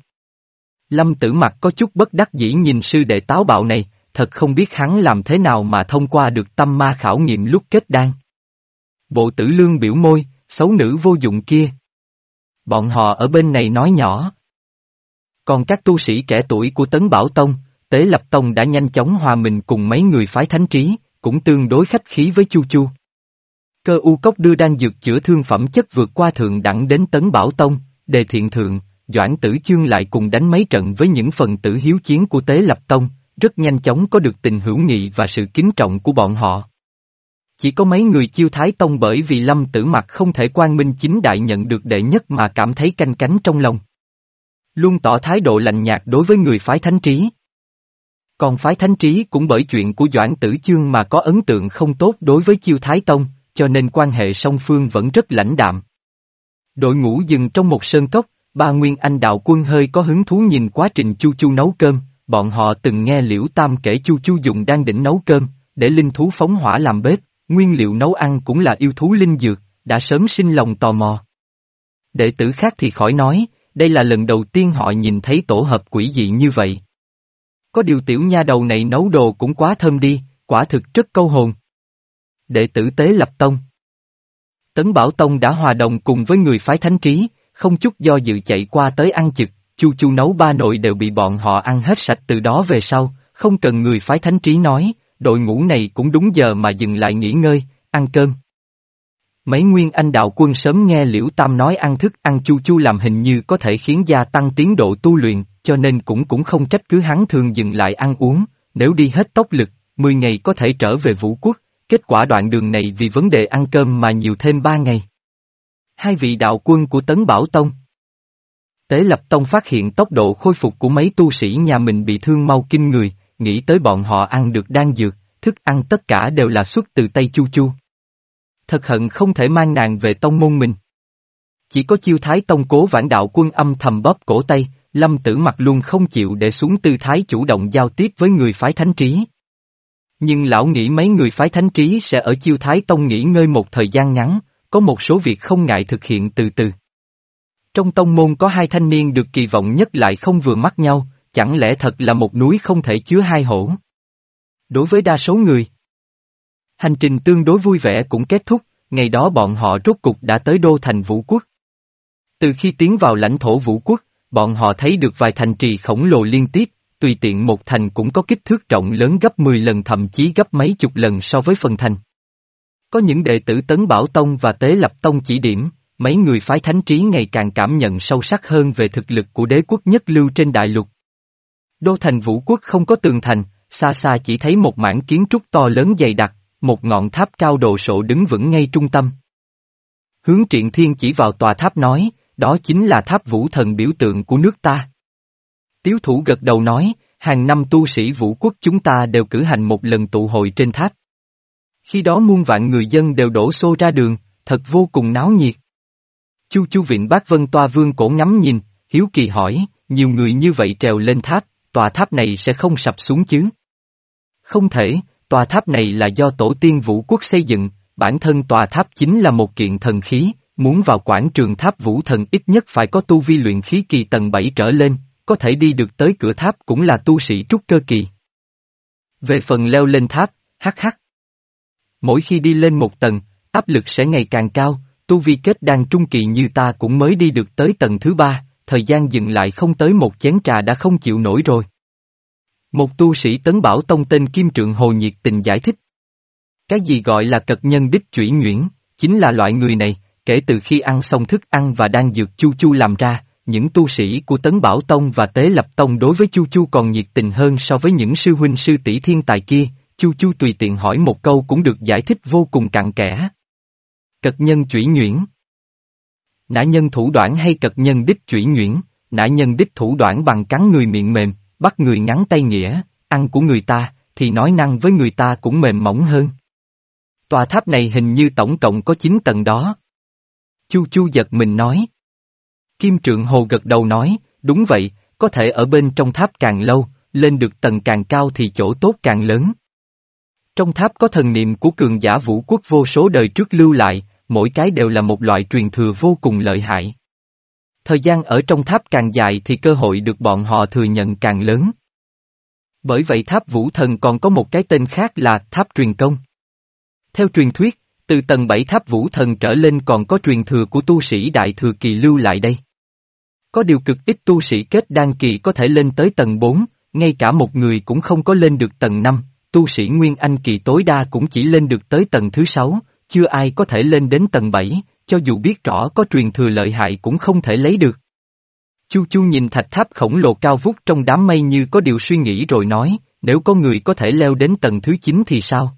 Lâm tử mặt có chút bất đắc dĩ nhìn sư đệ táo bạo này, thật không biết hắn làm thế nào mà thông qua được tâm ma khảo nghiệm lúc kết đan. Bộ tử lương biểu môi, xấu nữ vô dụng kia. Bọn họ ở bên này nói nhỏ. Còn các tu sĩ trẻ tuổi của Tấn Bảo Tông, Tế Lập Tông đã nhanh chóng hòa mình cùng mấy người phái thánh trí, cũng tương đối khách khí với Chu Chu. Cơ u cốc đưa đan dược chữa thương phẩm chất vượt qua thượng đẳng đến Tấn Bảo Tông, đề thiện thượng, Doãn Tử Chương lại cùng đánh mấy trận với những phần tử hiếu chiến của Tế Lập Tông, rất nhanh chóng có được tình hữu nghị và sự kính trọng của bọn họ. Chỉ có mấy người chiêu thái tông bởi vì lâm tử mặt không thể quan minh chính đại nhận được đệ nhất mà cảm thấy canh cánh trong lòng. Luôn tỏ thái độ lạnh nhạt đối với người phái thánh trí. Còn phái thánh trí cũng bởi chuyện của Doãn Tử Chương mà có ấn tượng không tốt đối với chiêu thái tông, cho nên quan hệ song phương vẫn rất lãnh đạm. Đội ngũ dừng trong một sơn cốc, ba Nguyên Anh đạo quân hơi có hứng thú nhìn quá trình Chu Chu nấu cơm, bọn họ từng nghe Liễu Tam kể Chu Chu dùng đang đỉnh nấu cơm, để linh thú phóng hỏa làm bếp, nguyên liệu nấu ăn cũng là yêu thú linh dược, đã sớm sinh lòng tò mò. Đệ tử khác thì khỏi nói, đây là lần đầu tiên họ nhìn thấy tổ hợp quỷ dị như vậy. Có điều tiểu nha đầu này nấu đồ cũng quá thơm đi, quả thực rất câu hồn. Đệ tử tế lập tông Tấn Bảo Tông đã hòa đồng cùng với người phái thánh trí, không chút do dự chạy qua tới ăn chực, chu chu nấu ba nội đều bị bọn họ ăn hết sạch từ đó về sau, không cần người phái thánh trí nói, đội ngũ này cũng đúng giờ mà dừng lại nghỉ ngơi, ăn cơm. Mấy nguyên anh đạo quân sớm nghe Liễu Tam nói ăn thức ăn chu chu làm hình như có thể khiến gia tăng tiến độ tu luyện, cho nên cũng cũng không trách cứ hắn thường dừng lại ăn uống, nếu đi hết tốc lực, 10 ngày có thể trở về vũ quốc, kết quả đoạn đường này vì vấn đề ăn cơm mà nhiều thêm 3 ngày. Hai vị đạo quân của Tấn Bảo Tông Tế Lập Tông phát hiện tốc độ khôi phục của mấy tu sĩ nhà mình bị thương mau kinh người, nghĩ tới bọn họ ăn được đan dược, thức ăn tất cả đều là xuất từ Tây Chu Chu. Thật hận không thể mang nàng về tông môn mình. Chỉ có chiêu thái tông cố vãn đạo quân âm thầm bóp cổ tay, lâm tử mặt luôn không chịu để xuống tư thái chủ động giao tiếp với người phái thánh trí. Nhưng lão nghĩ mấy người phái thánh trí sẽ ở chiêu thái tông nghỉ ngơi một thời gian ngắn, có một số việc không ngại thực hiện từ từ. Trong tông môn có hai thanh niên được kỳ vọng nhất lại không vừa mắt nhau, chẳng lẽ thật là một núi không thể chứa hai hổ? Đối với đa số người, hành trình tương đối vui vẻ cũng kết thúc, ngày đó bọn họ rốt cục đã tới đô thành vũ quốc. Từ khi tiến vào lãnh thổ vũ quốc, bọn họ thấy được vài thành trì khổng lồ liên tiếp, tùy tiện một thành cũng có kích thước rộng lớn gấp 10 lần thậm chí gấp mấy chục lần so với phần thành. Có những đệ tử Tấn Bảo Tông và Tế Lập Tông chỉ điểm, mấy người phái thánh trí ngày càng cảm nhận sâu sắc hơn về thực lực của đế quốc nhất lưu trên đại lục. Đô thành vũ quốc không có tường thành, xa xa chỉ thấy một mảng kiến trúc to lớn dày đặc, một ngọn tháp cao đồ sộ đứng vững ngay trung tâm. Hướng triện thiên chỉ vào tòa tháp nói, đó chính là tháp vũ thần biểu tượng của nước ta. Tiếu thủ gật đầu nói, hàng năm tu sĩ vũ quốc chúng ta đều cử hành một lần tụ hội trên tháp. Khi đó muôn vạn người dân đều đổ xô ra đường, thật vô cùng náo nhiệt. Chu chu viện bác vân toa vương cổ ngắm nhìn, hiếu kỳ hỏi, nhiều người như vậy trèo lên tháp, tòa tháp này sẽ không sập xuống chứ? Không thể, tòa tháp này là do tổ tiên vũ quốc xây dựng, bản thân tòa tháp chính là một kiện thần khí, muốn vào quảng trường tháp vũ thần ít nhất phải có tu vi luyện khí kỳ tầng 7 trở lên, có thể đi được tới cửa tháp cũng là tu sĩ trúc cơ kỳ. Về phần leo lên tháp, hắc hắc. Mỗi khi đi lên một tầng, áp lực sẽ ngày càng cao, tu vi kết đan trung kỳ như ta cũng mới đi được tới tầng thứ ba, thời gian dừng lại không tới một chén trà đã không chịu nổi rồi. Một tu sĩ tấn bảo tông tên Kim Trượng Hồ nhiệt tình giải thích. Cái gì gọi là cật nhân đích chuyển nhuyễn, chính là loại người này, kể từ khi ăn xong thức ăn và đang dược chu chu làm ra, những tu sĩ của Tấn Bảo Tông và Tế Lập Tông đối với Chu Chu còn nhiệt tình hơn so với những sư huynh sư tỷ thiên tài kia, Chu Chu tùy tiện hỏi một câu cũng được giải thích vô cùng cặn kẽ. Cật nhân chuyển nhuyễn Nã nhân thủ đoạn hay cật nhân đích chủy nhuyễn, nã nhân đích thủ đoạn bằng cắn người miệng mềm, bắt người ngắn tay nghĩa, ăn của người ta, thì nói năng với người ta cũng mềm mỏng hơn. Tòa tháp này hình như tổng cộng có 9 tầng đó. Chu Chu giật mình nói. Kim Trượng Hồ gật đầu nói, đúng vậy, có thể ở bên trong tháp càng lâu, lên được tầng càng cao thì chỗ tốt càng lớn. Trong tháp có thần niệm của cường giả vũ quốc vô số đời trước lưu lại, mỗi cái đều là một loại truyền thừa vô cùng lợi hại. Thời gian ở trong tháp càng dài thì cơ hội được bọn họ thừa nhận càng lớn. Bởi vậy tháp vũ thần còn có một cái tên khác là tháp truyền công. Theo truyền thuyết, từ tầng 7 tháp vũ thần trở lên còn có truyền thừa của tu sĩ đại thừa kỳ lưu lại đây. Có điều cực ít tu sĩ kết đan kỳ có thể lên tới tầng 4, ngay cả một người cũng không có lên được tầng 5, tu sĩ Nguyên Anh kỳ tối đa cũng chỉ lên được tới tầng thứ 6, chưa ai có thể lên đến tầng 7, cho dù biết rõ có truyền thừa lợi hại cũng không thể lấy được. Chu Chu nhìn thạch tháp khổng lồ cao vút trong đám mây như có điều suy nghĩ rồi nói, nếu có người có thể leo đến tầng thứ 9 thì sao?